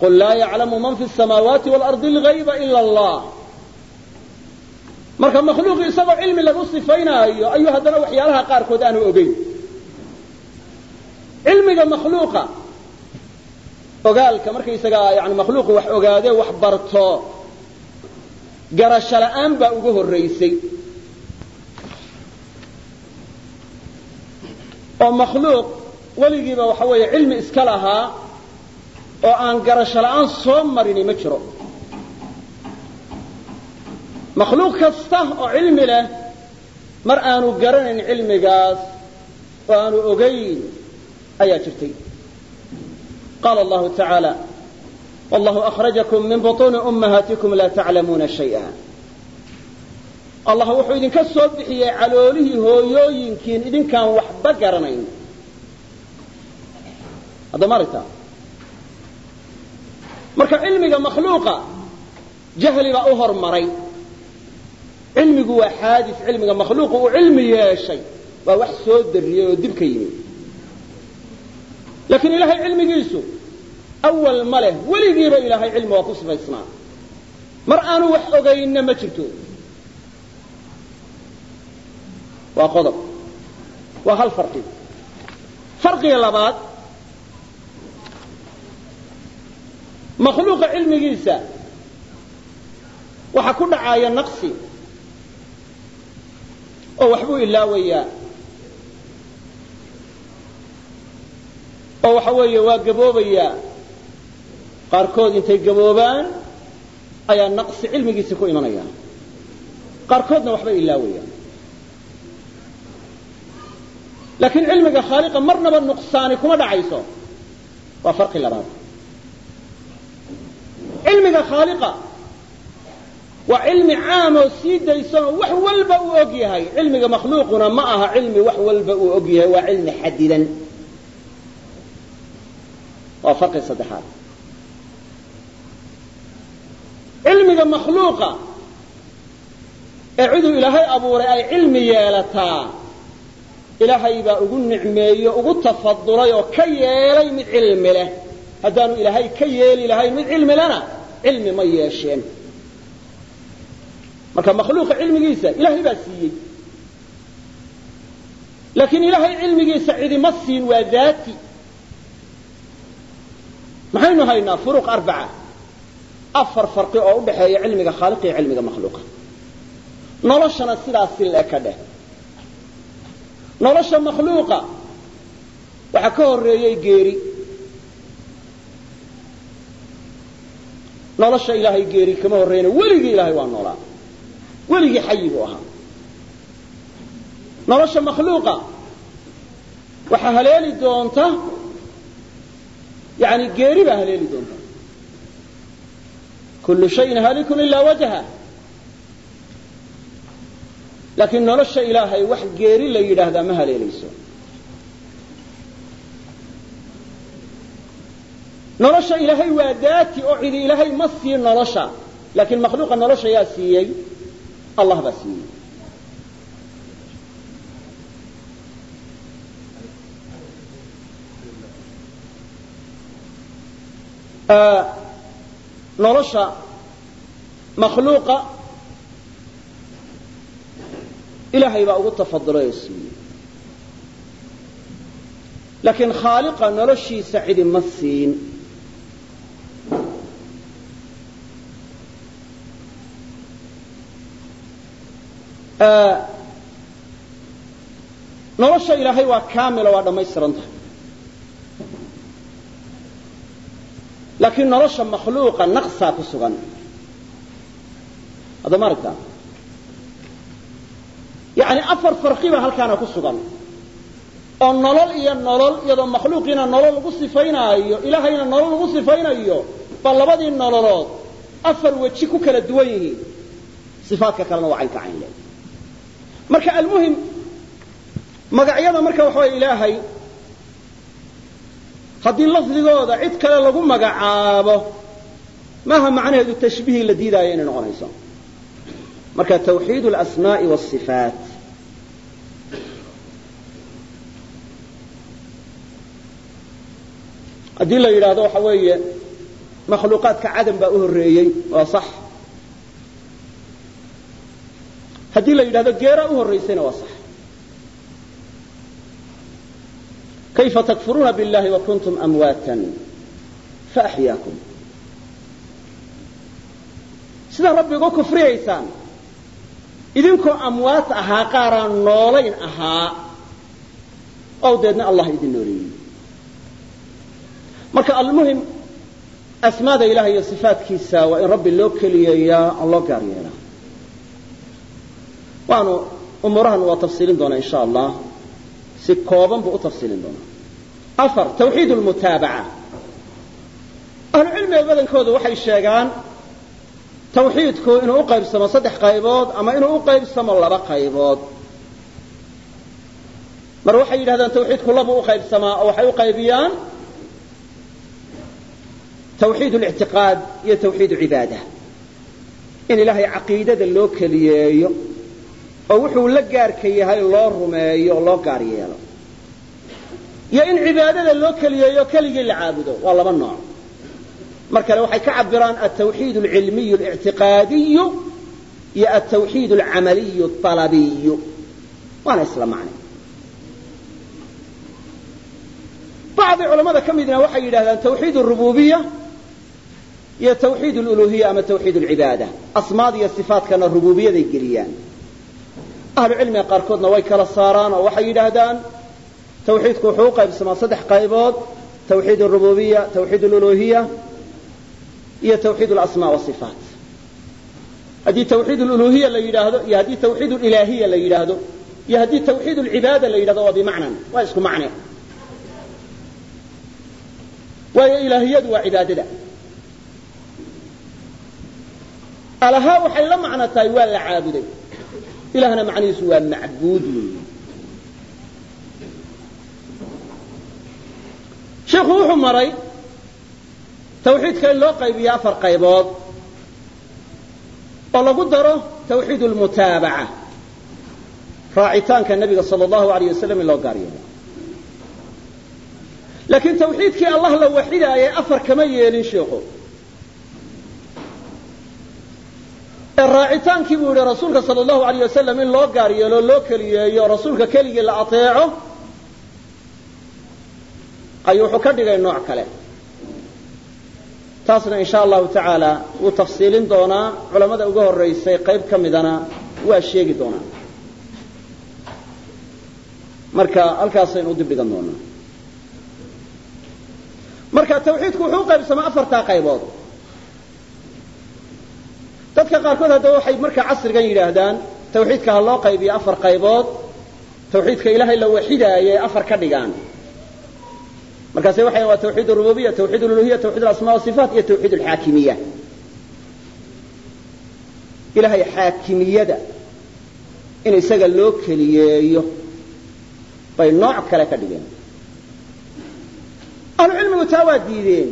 Qul laa yaclamu man fi samaawaati waalardi algayba ila allah. Marka makhluuqi isagoo cilmi lagu sifaynaayo ayuu haddana waxyaalaha qaarkood aanu ogeyn. Cilmiga makhluuqa ogaalka markaysagaa yani makhluuqu wax ogaadee wax barto garasho la'aan baa ugu horraysay. Oo makhluuq weligiiba waxa weeye cilmi iska lahaa oo aan garasho la'aan soo marini ma jiro. Makhluuq kasta oo cilmi leh mar aanu garanayn cilmigaas oo aanu ogayn ayaa jirtay qaala allahu tacaala wallahu akhrajakum min buطuuni ummahaatikum laa taclamuuna shayئa allah wuxuu idinka soo bixiyey caloolihii hooyooyinkiin idinkaan waxba garanayn haddama aragtaa marka cilmiga makhluuqa jahli baa u hormaray cilmigu waa xaadis cilmiga makhluuqa uu cilmi yeeshay waa wax soo dariyey oo dib ka yimi laakiin ilaahay cilmigiisu awal ma leh. Weligiiba ilaahay cilmi waa ku sifaysnaa. Mar aanu wax ogaynna ma jirto. Waa qodob. Waa hal farqi. Farqiga labaad makhluuqa cilmigiisa waxaa ku dhacaaya naqsi oo waxbuu ilaawayaa oo waxa weeye waa gaboobayaa qaarkood intay gaboobaan ayaa naqsi cilmigiisii ku imanaya. Qaarkoodna waxbay ilaawayaan. Laakiin cilmiga khaaliqa marnaba nuqsaani kuma dhacayso. Waa farqi labaad. Cilmiga khaaliqa waa cilmi caam oo sii daysanoo wax walba uu og yahay. Cilmiga makhluuquna ma aha cilmi wax walba uu og yahay waa cilmi xadidan. Waa farqi saddexaad cilmiga makhluuqa ee ciduu ilaahay abuuray ay cilmi yeelataa. Ilaahay baa ugu nicmeeyo ugu tafadulay oo ka yeelay mid cilmi leh. Haddaanu ilaahay ka yeeli lahayn mid cilmi lena cilmi ma yeesheen. Marka makhluuqa cilmigiisa ilaahay baa siiyey. Laakiin ilaahay cilmigiisa cidima siin waa daati. Maxaynu haynaa furuq arbaca afar farqi oo u dhaxeeya cilmiga khaaliq iyo cilmiga makhluuqa. Noloshana sidaasi le nolosha makhluuqa waxaa ka horeeyey geeri. Nolosha ilaahay geeri kama horreyna weligii ilaahay waa noolaa. Weligii xayi buu ahaa. Nolosha makhluuqa waxaa haleeli doonta yani geeri baa haleeli doonta kullu shayin haalikun ilaa wajha laakiin nolosha ilaahay wax geeri la yidhaahdaa ma haleelayso nolosha ilaahay waa daati oo cidi ilaahay ma siin nolosha laakiin makhluuqa nolosha yaa siiyey allah baa siiyey nolosha makhluuqa ilaahay baa ugu tafadulay oo siiyey. Laakiin khaaliqa noloshiisa cidi ma siin. Nolosha ilaahay waa kaamilo waa dhammaystiran tahay laakiin nolosha makhluuqa naqsaa ku sugan. Hadda ma aragtaa yani afar farqi baa halkaana ku sugan. Oo nolol iyo nolol iyadoo makhluuqiina nolol lagu sifaynaayo ilaahayna nolol lagu sifaynayo baa labadii nololood afar weji ku kala duwan yihiin. Sifaadka kalena waa caynka cayn marka almuhim magacyada marka waxa way ilaahay haddii lafdigooda cid kale lagu magacaabo maaha macnaheedu tashbiihii la diidaayo inay noqonayso? Marka tawxiid alasmaa'i wasifaat haddii la yidhaahdo waxa weeye makhluuqaadka cadam baa u horreeyey waa sax. Haddii la yidhahdo geeraa u horraysayna waa sax kayfa takfuruuna biاllahi wakuntum amwaatan faaxyaakum sidaa rabbi kufriyaysaan idinkoo amwaat ahaa qaaraan noolayn ahaa ow allah idin nooleeyey marka almuhim asmaada ilahay iyo sifaatkiisa waa in rabbi loo keliyeeyaa oo loo gaar yeelaa waanu umuurahan waa tafsiilin doonaa insha allah si kooban buu u tafsiilin doonaa. Afar tawxiid lmutaabaca ahlucilmiga badankoodu waxay sheegaan tawxiidku inuu u qaybsamo saddex qaybood ama inuu u qaybsamo laba qaybood. Mar waxay yidhahdaan tawxiidku labu u qaybsamaa oo waxay u qaybiyaan tawxiid lictiqaad iyo tawxiid cibaada. In ilaahay caqiidada loo keliyeeyo oo wuxuu la gaarka yahay loo rumeeyo loo gaar yeelo. Iyo in cibaadada loo keliyeeyo keligii la caabudo waa laba nooc. Mar kale waxay ka cabiraan altawxiid alcilmiyu alictiqaadiyu iyo altawxiid alcamaliyu alabiyu waana isla macna. Bacdi culamada ka midna waxay yidhahdaan tawxiid arububiya iyo tawxiid aluluhiya ama tawxiid alcibaada asmaad iyo sifaatkana rububiyaday geliyaan ahlu cilmiga qaarkoodna way kala saaraan oo waxay yidhaahdaan tawxiidku wuxuu u qaybsamaa saddex qaybood tawxiid اrububiya tawxiid اluluhiya iyo tawxiid alasmaa wasifaat haddii tawxiid aluluhiya la yidhaahdo iyo haddii tawxiid alilaahiya la yidhaahdo iyo haddii tawxiid alcibaada la yidhahdo waa bimacnan waa isku macne. Waayo ilaahiyadu waa cibaadada. Alahaa waxay la macno tahay waa la caabuday ilahna macnihiisu waa macbuud weeye sheikhu wuxuu maray tawxiidka in loo qaybiyo afar qaybood oo lagu daro tawxiid lmutaabaca raacitaanka nabiga sal allahu alayh wasalam in loo gaar yeelo laakiin tawxiidkii allah la waxidaayay afar kama yeelin sheikhu ee raacitaankii buu yihi rasuulka sala allahu alayh wasalam in loo gaar yeelo loo keliyeeyo rasuulka keligii la ateeco ayuu wuxuu ka dhigay nooc kale. Taasna in allahu tacaala wuu tafsiilin doonaa culammada uga horaysay qayb ka midana waa sheegi doonaa. Marka halkaasaynu u dibdhigan doonaa. Marka tawxiidku wuxuu u qaybsamaa afartaa qaybood dadka qaarkood haddaba waxay markaa casrigan yidhaahdaan tawxiidka ha loo qaybiyo afar qaybood tawxiidka ilaahay la waxidaaye afar ka dhigaan. Markaase waxay waa tawxiid rububiya tawxiid uluhiya tawxiid asmaa sifaat iyo tawxiid alxaakimiya ilahay xaakimiyada in isaga loo keliyeeyo bay nooc kale ka dhigeen. Ahlucilmigu taa waa diideen.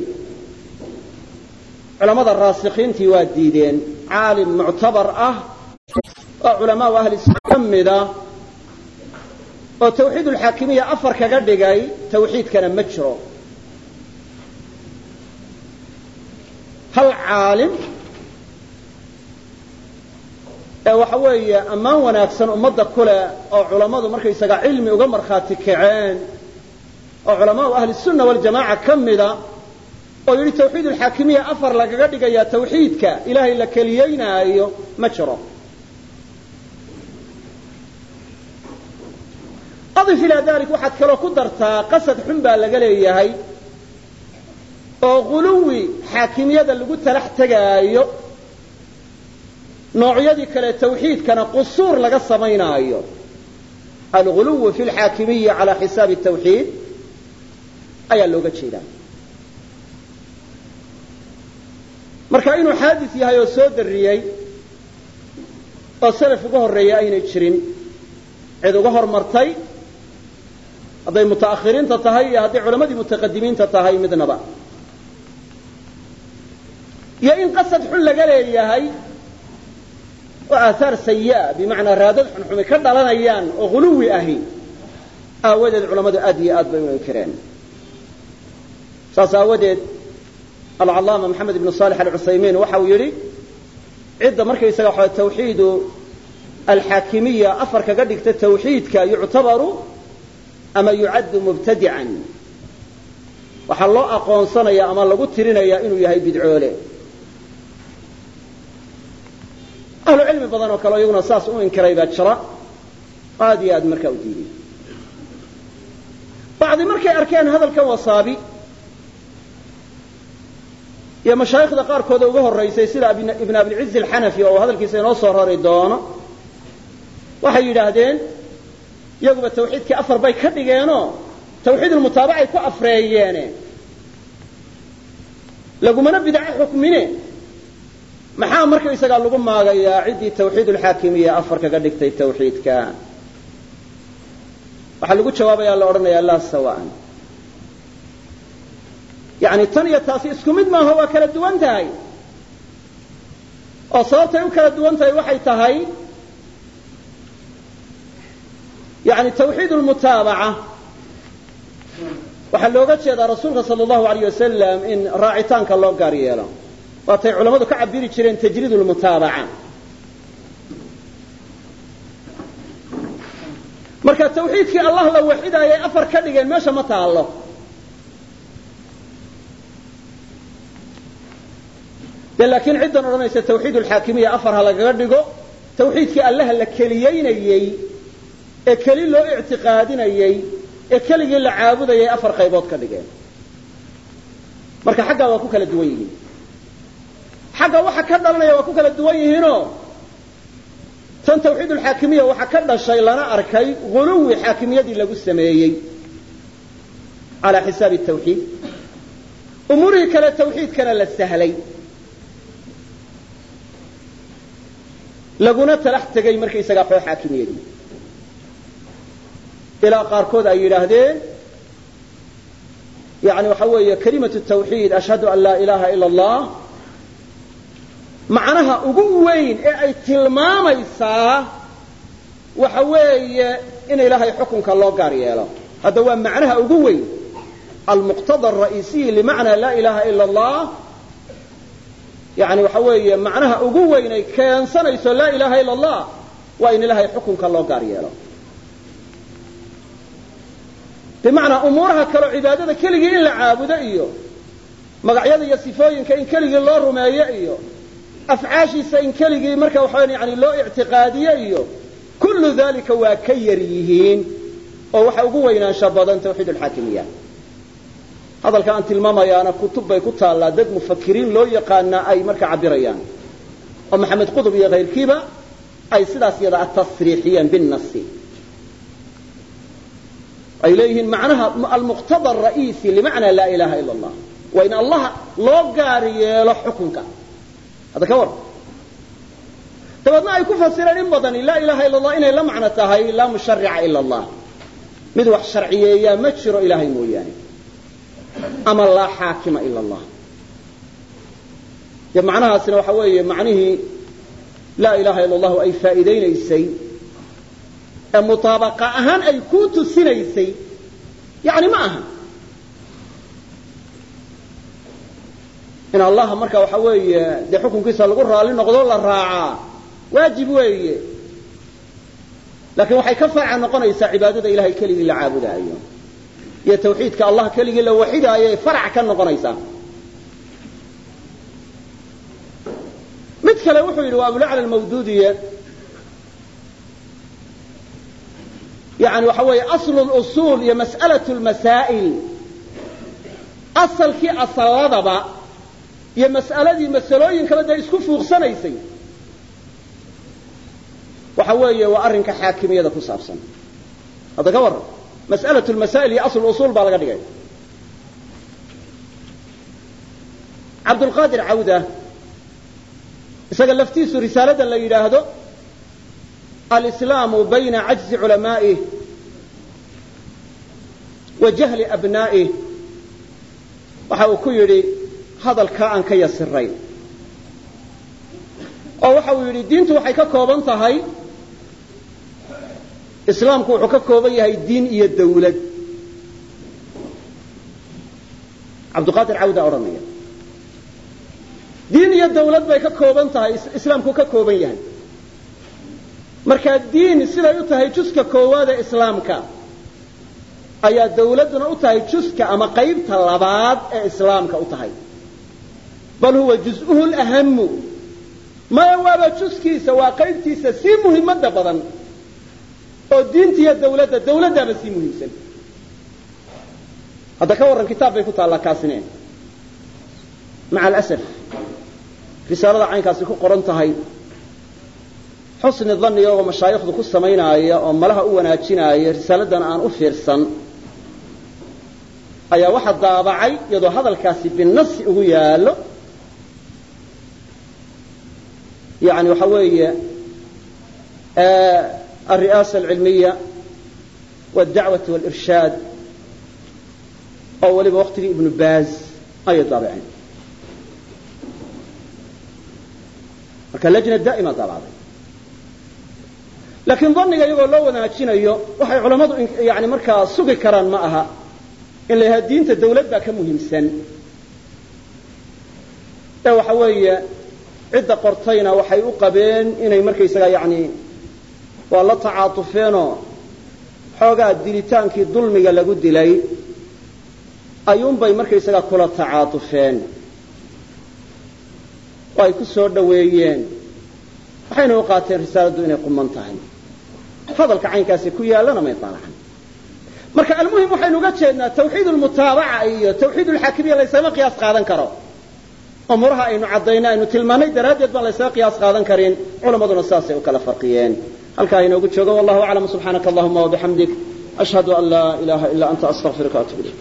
Culamada raasikiintii waa diideen caalim muctabar ah oo culamaau ahli ka mida oo tawxiid ulxaakimiya afar kaga dhigay tawxiidkana ma jiro. Hal caalim ee waxa weeye ammaan wanaagsan ummadda ku leh oo culammadu markaysaga cilmi uga markhaati kaceen oo culamaau ahli sunna waljamaaca ka mida oo yidhi tawxiid ulxaakimiya afar lagaga dhigayaa tawxiidka. Ilaahay la keliyeynaayo ma jiro. Adif ilaa dalik waxaad kaloo ku dartaa qasad xun baa laga leeyahay oo guluwi xaakimiyada lagu talax tegaayo noocyadii kale tawxiidkana qusuur laga samaynaayo. Alguluwu fi lxaakimiya cala xisaabi tawxiid ayaa looga jeedaa marka inuu xaadis yahay oo soo darriyey oo salaf uga horreeya aynay jirin cid uga hormartay hadday muta'akhiriinta tahay iyo hadday culammadii mutaqadimiinta tahay midnaba. Iyo in qasad xun laga leeyahay oo aahaar sayi'a bimacnaa raadad xunxumi ka dhalanayaan oo guluwi ahi aawadeed culammadu aad iyo aad bay u inkireen saas aawadeed alcallaama maxamed ibnu salix alcuthaymiin waxa uu yidhi cidda markaysaga waxa tawxiidu alxaakimiya afar kaga dhigta tawxiidka yuctabaru ama yucaddu mubtadican. Waxaa loo aqoonsanaya ama lagu tirinaya inuu yahay bidcoole. Ahlu cilmi badan oo kale iyaguna saas u inkiray baa jira. Aad iyo aad markaa u diiday bacdi markay arkeen hadalkan wasaabi iyo mashaayikhda qaarkooda uga horraysay sida ibn abilciz alxanafi oo hadalkiisa inoo soo rari doono waxay yidhaahdeen iyaguba tawxiidkii afar bay ka dhigeenoo tawxiid ulmutaabacay ku afreeyeene lagumana bidco xukmine. Maxaa markaysagaa lagu maagayaa ciddii tawxiid ulxaakimiya afar kaga dhigtay tawxiidka waxaa lagu jawaabayaa la odhanayaa laa sawaan yani tan iyo taasi isku mid maaha waa kala duwan tahay. Oo sababtay u kala duwan tahay waxay tahay yani tawxiid lmutaabaca waxaa looga jeedaa rasuulka sal allahu alayh wasalam in raacitaanka loo gaar yeelo. Waatay culammadu ka cabiri jireen tajriid lmutaabaca marka tawxiidkii allah la waxidaayay afar ka de laakiin ciddan odhanaysa tawxiid alxaakimiya afar ha lagaga dhigo tawxiidkii allaha la keliyeynayey ee keli loo ictiqaadinayey ee keligii la caabudayay afar qaybood ka dhigeen. Marka xaggaa waa ku kala duwan yihiin. Xagga waxa ka dhalanaya waa ku kala duwan yihiinoo tan tawxiid alxaakimiya waxaa ka dhashay lana arkay sahlay laguna talax tegay markaysagaa xoo xaakimiyadii ilaa qaarkood ay yidhaahdeen yani waxa weeye kalimatu tawxiid ashhadu an laa ilaha ila allah macnaha ugu weyn ee ay tilmaamaysaa waxa weeye in ilaahay xukunka loo gaar yeelo. Hadda waa macnaha ugu weyn almuqtada ara'iisiyi limacnaa laa ilaha ila allah yani waxa weeye macnaha ugu weynay keensanayso laa ilaha ila allah waa in ilahay xukunka loo gaar yeelo. Bimacnaa umuuraha kaleo cibaadada keligii in la caabudo iyo magacyada iyo sifooyinka in keligii loo rumeeyo iyo afcaashiisa in keligii marka waxaweyn yani loo ictiqaadiyo iyo kullu dalika waa ka yar yihiin oo waxa ugu weynaansha badan tawxiid hadalka aan tilmaamayaana kutub bay ku taallaa dad mufakiriin loo yaqaana ay marka cabirayaan oo maxamed qudub iyo kayrkiiba ay sidaas yada tasriixiyeen binasi ay leeyihiin macnaha almuqtada ara'iisi limacnaa laa ilaha ila allah waa in allah loo gaar yeelo xukunka. Hadda ka war. Dabeedna ay ku fasireen in badani laa ilaha ila allah inay la macno tahay laa musharica ila allah mid wax sharciyeeyaa ma jiro ilahay mooyaane ama laa xaakima ila allah. De macnahaasina waxa weeye macnihii laa ilaha ila allahu ay faa'iidaynaysay ee mutaabaqa ahaan ay ku tusinaysay yani ma aha. In allaha marka waxa weeye dee xukunkiisa lagu raali noqdo la raacaa waajib weeye. Laakiin waxay ka farca noqonaysaa cibaadada ilahay keligii la caabudaayo iyo tawxiidka allah keligii la waxidaayo ay farac ka noqonaysaa. Mid kale wuxuu yidhi waa abulacla mawduudiye yani waxa weeye aslu lusuul iyo mas'alat lmasaa'il asalkii asalladaba iyo mas'aladii masalooyinkaba dee isku fuuqsanaysay. Waxa weeye waa arrinka xaakimiyada ku saabsan. Hadda ka warran mas'alat lmasaa'il iyo asl usuul baa laga dhigay. Cabdulqaadir cawda isaga laftiisu risaalada la yidhaahdo alislaamu bayna cajzi culamaa'ih wa jahli abnaa'ih waxa uu ku yidhi hadalkaa aan ka yasirayn oo waxa uu yidhi diintu waxay ka kooban tahay islaamku wuxuu ka kooban yahay diin iyo dawlad. Cabdiqaadir cawda odhanaya diin iyo dawlad bay ka kooban tahay islaamku ka kooban yahay. Markaa diin siday u tahay juska ee islaamka ayaa dawladduna u tahay juska ama qaybta labaad ee islaamka u tahay. Bal huwa juz'uhu lahamu maya waaba juskiisa waa qaybtiisa sii muhimadda badan oo diinta iyo dawladda dawladdaaba sii muhiimsan. Hadda ka warran kitaab bay ku taallaa kaasine. Maca alasaf risaalada caynkaasi ku qoran tahay xusni dhanniga oo mashaayikhdu ku samaynaaya oo malaha u wanaajinaaya risaaladan aan u fiirsan ayaa waxa daabacay iyadoo hadalkaasi binasi ugu yaallo. Yani waxa weeye alri'aasa alcilmiya wاdacwati wاlirshaad oo weliba waqtigii ibnu baaz ayay daabaceen marka lajna daa'ima daabacday laakiin dhanniga iyagoo loo wanaajinayo waxay culammadu yani markaa sugi karaan ma aha in la yidhaha diinta dawlad baa ka muhiimsan ee waxa weeye cidda qortayna waxay u qabeen inay markaysaga yani waa la tacaatufeenoo xoogaa dilitaankii dulmiga lagu dilay ayuunbay markaysagaa kula tacaatufeen. Oo ay ku soo dhoweeyeen. Waxayna u qaateen risaaladdu inay quman tahay. Hadalka caynkaasi ku yaallana may daalacan marka almuhim waxaynu uga jeednaa tawxiid lmutaabaca iyo tawxiid lxaakimiya laysama qiyaas qaadan karo. Umuuraha aynu caddayna aynu tilmaanay daraaddeed baan laysaga qiyaas qaadan karin. Culammaduna sidaasay u kala farqiyeen halkaa inoogu joogo wallahu aclam subxaanaka allahuma wabixamdik ashhadu an laa ilaha ila anta astaqfiruka atub ilayk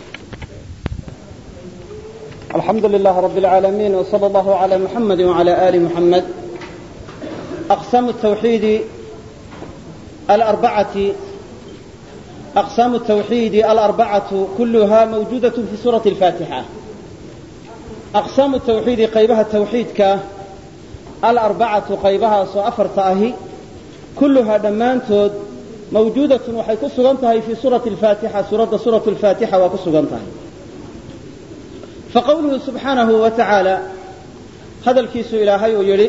alxamdu lilah rab اlcaalamiin wslى اllahu عalى muxamadi wعalى ali muxamed aqsaamu tawxiidi alarbacati aqsaamu tawxiidi alarbacatu kuluha mawjuudaة fi suurati اlfaatixa aqsaamu tawxiidi qaybaha tawxiidka alarbacatu qaybahaasoo afarta ahi kulluhaa dhammaantood mawjuudatun waxay ku sugan tahay fii suurati alfaatixa suuradda suuratu alfaatixa waa ku sugan tahay faqawluhu subxaanahu wa tacaala hadalkiisu ilaahay uu yidhi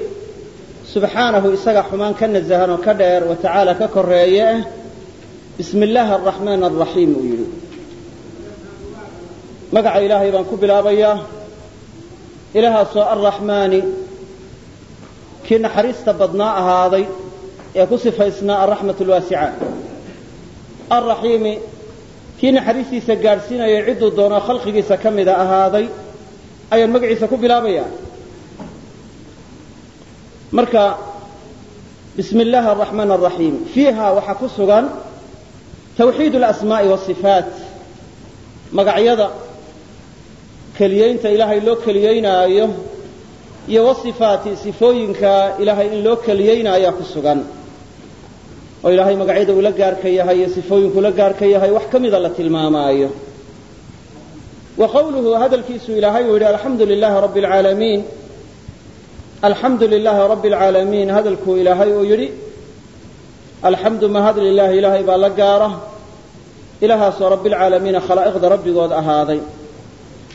subxaanahu isaga xumaan ka nasahan oo ka dheer wa tacaala ka koreeye ah bismi illaahi araxmaan araxiim uu yidhi magaca ilaahay baan ku bilaabayaa ilaahaasoo arraxmaani kii naxariista badnaa ahaaday ee ku sifaysnaa alraxmat lwaasica alraxiimi kii naxariistiisa gaadhsiinayay cidduu doono khalqigiisa ka mida ahaaday ayaan magaciisa ku bilaabayaa. Marka bismi illaahi araxmaan araxiim fiiha waxaa ku sugan tawxiid alasmaa'i wasifaat magacyada keliyeynta ilaahay loo keliyeynaayo iyo wasifaati sifooyinka ilaahay in loo keliyeynaayaa ku sugan oo ilaahay magacyada uu la gaarka yahay iyo sifooyinku la gaarka yahay wax ka mida la tilmaamaayo. Wa qowluhu hadalkiisu ilaahay uu yidhi alxamdu lilaahi rabbi alcaalamiin alxamdu lilaahi rabbi alcaalamiin hadalkuu ilaahay uu yidhi alxamdu mahad lilaahi ilaahay baa la gaara. Ilaahaasoo rabbialcaalamiina khalaa'iqda rabbigood ahaaday.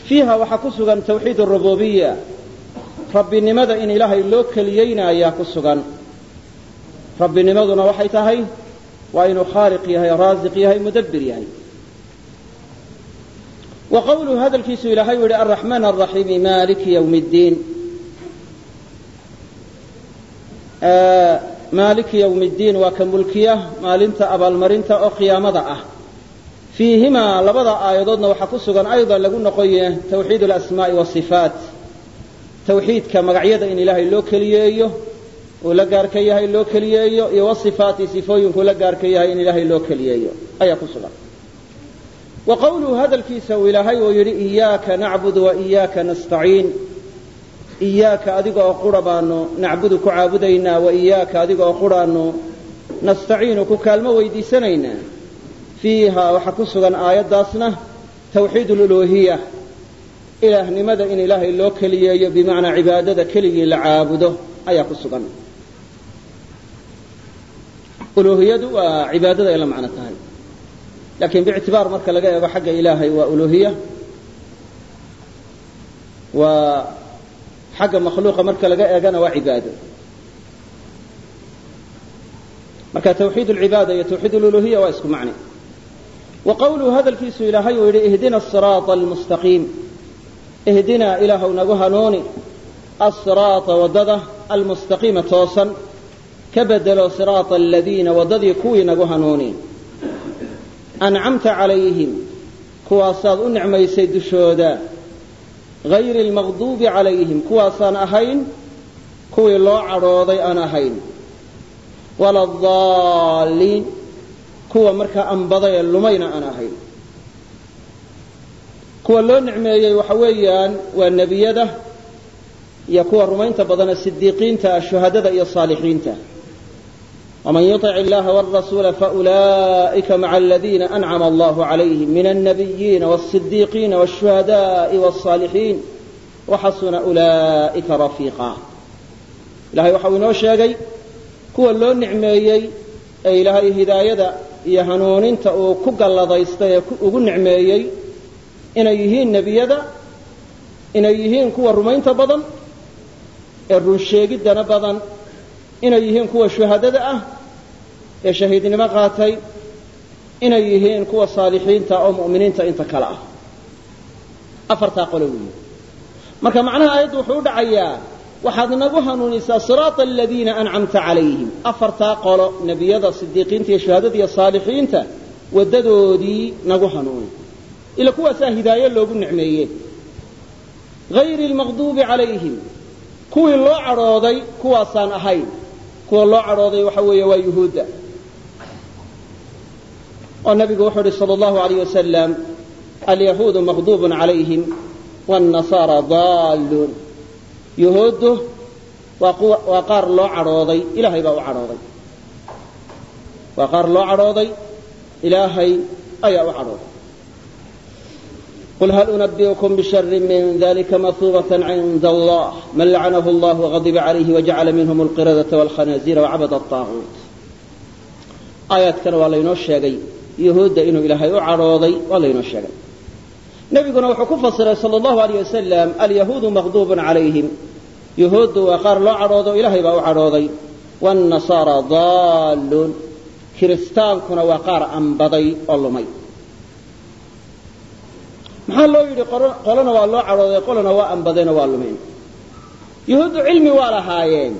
Fiiha waxaa ku sugan tawxiid arububiya rabbinimada in ilaahay loo keliyeynayaa ku sugan rabbinimaduna waxay tahay waa inuu khaaliq yahay raasiq yahay mudabbir yahay. Wa qowluhu hadalkiisu ilaahay u yihi araxiimi maaliki ywmi ddiin maaliki ywmi ddiin waa ka mulkiya maalinta abaalmarinta oo qiyaamada ah. Fiihimaa labada aayadoodna waxaa ku sugan aydan lagu noqoye tawxiid alasmaa'i wasifaat tawxiidka magacyada in ilaahay loo keliyeeyo uu la gaarka yahay loo keliyeeyo iyo wasifaati sifooyinku la gaarka yahay in ilaahay loo keliyeeyo. Ayaa ku sugan. Wa qowluhu hadalkiisa uu ilaahay uu yidhi iyaaka nacbudu wa iyaaka nastaciin. Iyaaka adiga oo qura baanu nacbudu ku caabudaynaa wa iyaaka adiga oo quraanu nastaciinu ku kaalmo weydiisanaynaa fiiha waxaa ku sugan aayaddaasna tawxiid aluluuhiya ilaahnimada in ilaahay loo keliyeeyo bimacnaa cibaadada keligii la caabudo. Ayaa ku sugan uluuhiyadu waa cibaadada ay la macno tahay. Laakiin biictibaar marka laga eego xagga ilaahay waa uluuhiya waa xagga makhluuqa marka laga eegana waa cibaado. Marka tawxiid alcibaada iyo tawxiid aluluhiya waa isku macne wa hadalkiisu ilaahay uu yidhi ihdina asiraata almustaqiim ihdinaa ilaahu nagu hanuuni asiraata waddada almustaqiima toosan ka bedelo siraata aladiina waddadii kuwii nagu hanuuni ancamta calayhim kuwaasaad u nicmaysay dushooda. Hayri almaqduubi calayhim kuwaasaan ahayn kuwii loo cadhooday aan ahayn. Wala adaalliin kuwa markaa anbaday ee lumayna aan ahayn. Kuwa loo nicmeeyey waxa weeyaan waa nebiyada iyo kuwa rumaynta badana sidiiqiinta shuhadada iyo saalixiinta waman yuطic illaha wاrasuula faulaئika maca aladiina ancama allahu calayhim min الnabiyiina wالصidiiqiina wالshuhadaءi wالصaalixiin waxasuna ulaئika rafiiqa ilahay waxau inoo sheegay kuwa loo nicmeeyey ee ilaahay hidaayada iyo hanuuninta uu ku galladaystay ee ugu nicmeeyey inay yihiin nebiyada inay yihiin kuwa rumaynta badan ee runsheegiddana badan inay yihiin kuwa shuhadada ah ee shahiidnimo qaatay inay yihiin kuwa saalixiinta oo mu'miniinta inta kale ah. Afartaa qolo weeye. Marka macnaha aayaddu wuxuu dhacayaa waxaad nagu hanuunisaa siraata aladiina ancamta calayhim. Afartaa qolo nebiyada sidiiqiinta iyo shuhadada iyo saalixiinta waddadoodii nagu hanuuni. Ila kuwaasaa hidaaye loogu nicmeeye hayri almaqduubi calayhim. Kuwii loo cadhooday kuwaasaan ahayn. Kuwa loo cadhooday waxa weeye waa yuhuudda oo nabigu wuxuu uhi sal allahu alayh wasalam alyahuudu maqduubun calayhim wاnnasaara daalluun yuhuuddu waa qaar loo cadhooday ilaahay baa u cadhooday waa qaar loo cadhooday ilaahay ayaa u cadhooday qul hal unabi'ukum bishari min dalika mahuubaة cinda allah man lacanahu allah wغadiba calayhi wajacala minhm اlqiradةa wاlkhanaazira wacabad الطaaguut aayaadkana waa laynoo sheegay yuhuudda inuu ilaahay u cadhooday waa laynoo sheegay. Nebiguna wuxuu ku fasiray sal allahu alayh wasalam alyahuudu maqduubun calayhim. Yuhuuddu waa qaar loo cadhoodo ilaahay baa u cadhooday. Wاnnasaara daalluun. Kiristaankuna waa qaar ambaday oo lumay. Maxaa loo yidhi qolona waa loo cadhooday qolona waa ambadayna waa lumeen yuhuuddu cilmi waa lahaayeen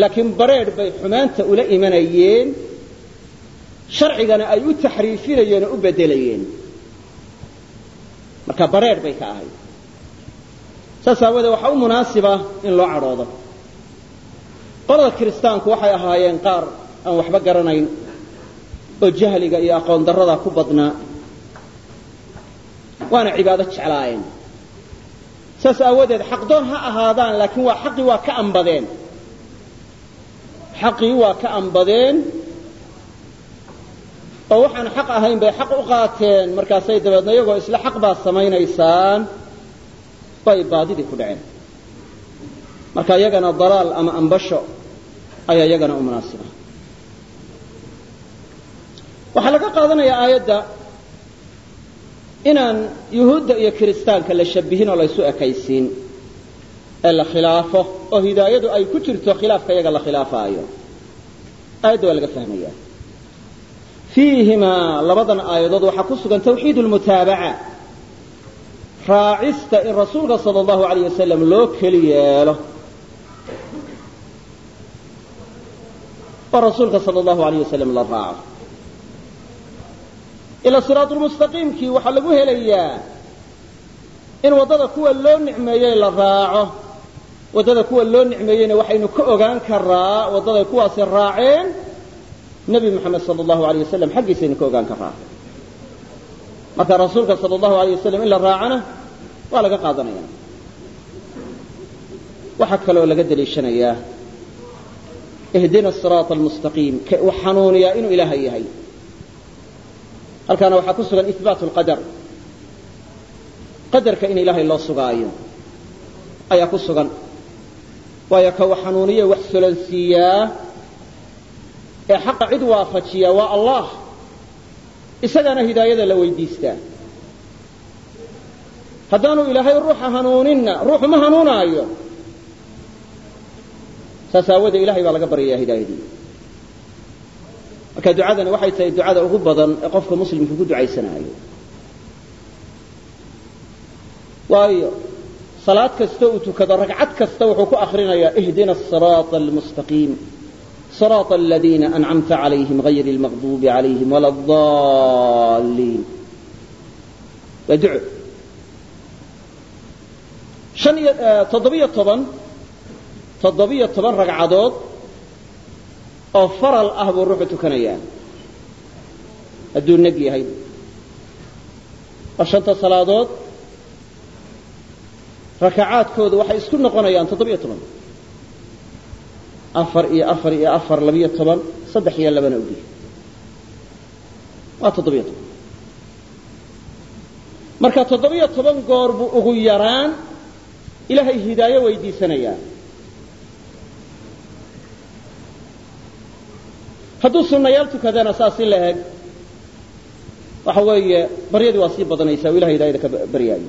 laakiin bareedh bay xumaanta ula imanayeen sharcigana ay u taxriifinayeen oo u beddelayeen. Marka bareedh bay ka ahayd. Saas aawoodee waxaa u munaasiba in loo cadhoodo. Qolada kiristaanku waxay ahaayeen qaar aan waxba garanayn oo jahliga iyo aqoon darrada ku badnaa. Waana cibaado jeclaayeen. Saas aawadeed xaqdoon ha ahaadaan laakiin waa xaqii waa ka ambadeen. Xaqii waa ka ambadeen oo waxaan xaq ahayn bay xaq u qaateen. Markaasay dabeedna iyagoo isla xaq baad samaynaysaan bay baadidii ku dhaceen. Marka iyagana dalaal ama ambasho ayaa iyagana u munaasiba waxaa laga qaadanayaa aayadda inaan yuhuudda iyo kiristaanka la shabihin oo laysu ekaysiin ee la khilaafo oo hidaayadu ay ku jirto khilaafka iyaga la khilaafaayo. Aayadda waa laga fahmaya fiihimaa labadan aayadood waxaa ku sugan tawxiid lmutaabaca raacista in rasuulka sala allahu alayh wasalam loo keli yeelo. Oo rasuulka sala allahu alayh wasalam la raaco. Ila siraatu lmustaqiimkii waxaa lagu helayaa in waddada kuwa loo nicmeeyey la raaco. Waddada kuwa loo nicmeeyeyna waxaynu ka ogaan karaa waddaday kuwaasi raaceen nebi moxamed sala allahu alayh wasalam xaggiisaynu ka ogaan karaa marka rasuulka sala allahu alayh wasalam in la raacana waa laga qaadanaya. Waxaa kaloo laga daliishanayaa ihdina siraata almustaqiim ka uu xanuuniyaa inuu ilaahay yahay. Halkaana waxaa ku sugan ihbaatu lqadar qadarka in ilaahay loo sugaayo ayaa ku sugan. Waayo ka uu xanuuniye wax solansiiyaa ee xaqa cid waafajiya waa allah. Isagaana hidaayada la weydiistaa. Haddaanu ilaahay ruuxa hanuuninna ruuxu ma hanuunaayo. Saas aawoodee ilahay baa laga baryayaa hidaayadii. Marka ducadani waxay tahay ducada ugu badan ee qofka muslimka ku ducaysanaayo. Waayo salaad kasta uu tukado ragcad kasta wuxuu ku akrinayaa ihdina asiraata almustaqiim صراط الذين أنعمت عليهم غير المغضوب عليهم ولا الضالين ودعو شن تضبية طبا تضبية طبا رقعدود oo faral ah buu ruuxu tukanayaa hadduu neg yahay oo shanta salaadood rakacaadkoodu waxay isku noqonayaan toddobiyo toban afar iyo afar iyo afar labiyo toban saddex iyo labana ogi waa toddobiyo toban. Marka toddobiyo toban goor ugu yaraan ilaahay hidaayo weydiisanayaa hadduu sunnayaal tukadana saas la eg. Waxa weeye baryadii waa sii badanaysaa o ilahay hidaayada ka baryaayo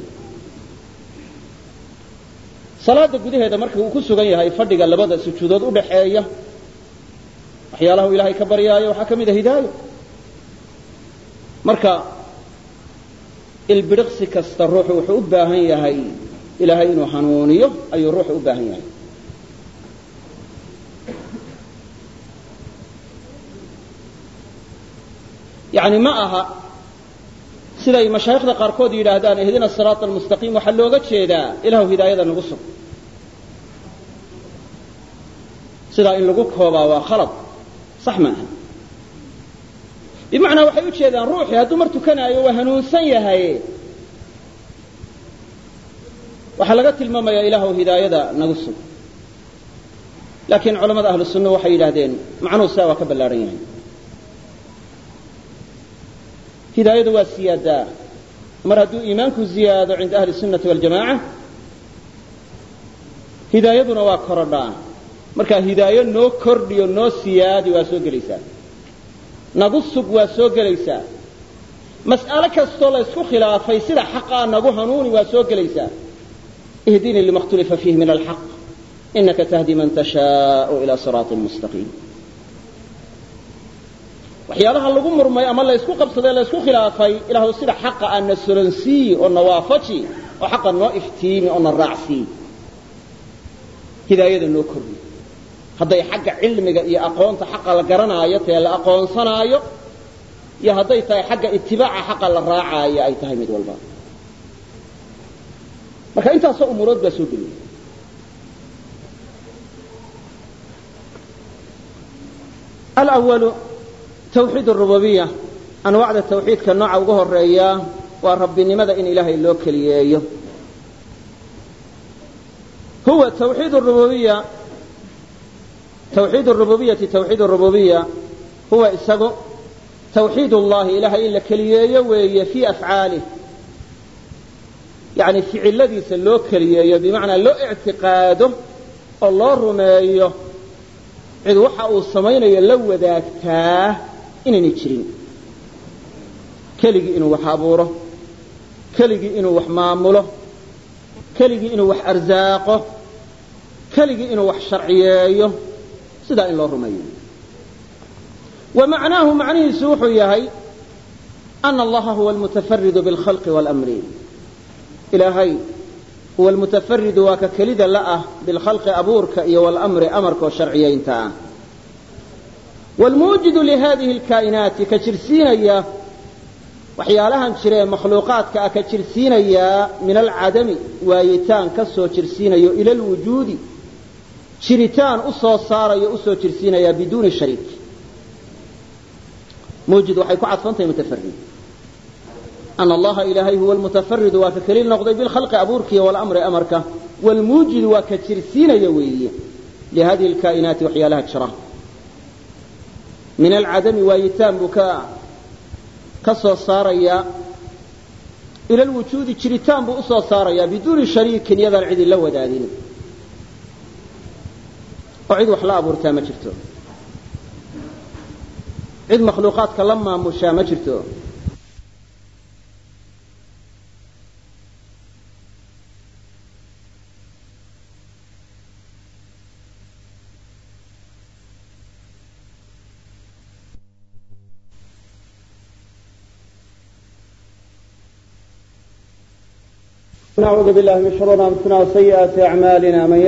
salaada gudaheeda marka uu ku sugan yahay fadhiga labada sujuudood udhaxeeya waxyaalaha uu ilaahay ka baryaayo waxaa ka mid a hidaayo. Marka ilbidhiqsi kasta ruuxu wuxuu u baahan yahay ilaahay inuu hanuuniyo ayuu ruuxu u baahan yahay. Yani ma aha siday mashaayikhda qaarkood yidhaahdaan ihdina siraata almustaqiim waxaa looga jeedaa ilahu hidaayada nagu sug sidaa in lagu koobaa waa khalad. Sax maaha bimacnaa waxay u jeedaan ruuxii hadduu mar tukanaayo waa hanuunsan yahay. Waxaa laga tilmaamayaa ilaahu hidaayada nagu sug. Laakiin culamada ahlu sunna waxay yidhaahdeen macnuhu sidaa waa ka ballaahan yahay. Hidaayadu waa siyaadaa mar hadduu iimaanku ziyaado cinda ahli sunnati waljamaaca hidaayaduna waa korodhaa markaa hidaayo noo kordhiyo noo siyaadi waa soo gelaysaa. Nagu sug waa soo gelaysaa. Mas'alo kastoo la ysku khilaafay sida xaqaa nagu hanuuni waa soo gelaysaa. Ihdinii lima khtulifa min alxaq. Inaka tahdi man tashaau ila siraaطin mustaqiim. Waxyaalaha lagu murmay ama laysku qabsaday laysku khilaafay ilaahu sida xaqa aan na oo na waafaji oo xaqa noo iftiimi oo na raacsii hidaayada noo korri hadday xagga cilmiga iyo aqoonta xaqa la garanaayo tee la aqoonsanaayo iyo hadday tahay xagga itibaaca xaqa la raacaayo ay tahay mid walba. Marka intaasoo umuurood baa soo geliyay alwalu tawxiid rububiya anwaacda tawxiidka nooca ugu horreeya waa rabbinimada in ilaahay loo keliyeeyo. Huwa twxiid rububiya twxiid rububiyati twxiid rububiya huwa isagu twxiid اllahi ilahay in la keliyeeyo weeye fii afcaalih yani ficiladiisa loo keliyeeyo bimacnaa loo ictiqaado oo loo rumeeyo cid waxa uu samaynayo la wadaagtaa inaynay jirin. Keligii inuu wax abuuro keligii inuu wax maamulo keligii inuu wax arsaaqo keligii inuu wax sharciyeeyo sidaa in loo rumeeyo wa macnaahu macnihiisu wuxuu yahay ana allaha huwa almutafaridu biاlkhalqi wاlamri ilaahay huwa almutafaridu waa ka kelida la ah bilkhalqi abuurka iyo wاlamri amarkoo sharciyaynta ah wاlmuujidu lihadihi اlkaa'inaati ka jirsiinaya waxyaalahan jira ee makhluuqaadka ah ka jirsiinayaa min alcadami waayitaan ka soo jirsiinayo ila alwujuudi jiritaan u soo saarayo u soo jirsiinayaa biduuni shariik. Muujid waxay ku cadfantahay mutafarid ana allaha ilaahay huwa almutafaridu waa ka keli noqday bilkhalqi abuurkiiyo walamri amarka. Waalmuujidu waa ka jirsiinaya weeye. Lihadihi alkaa'inaati waxyaalaha jira. Min alcadami waayitaan buu ka ka soo saarayaa ila jiritaan buu u soo saarayaa biduuni shariikin iyadaan cidi la wadaagin oo cid wax la abuurtaa ma jirto cid makhluuqaadka la maamushaa ma jirto نعوذ بالله من شرور أنفسنا وسيئات أعمالنا من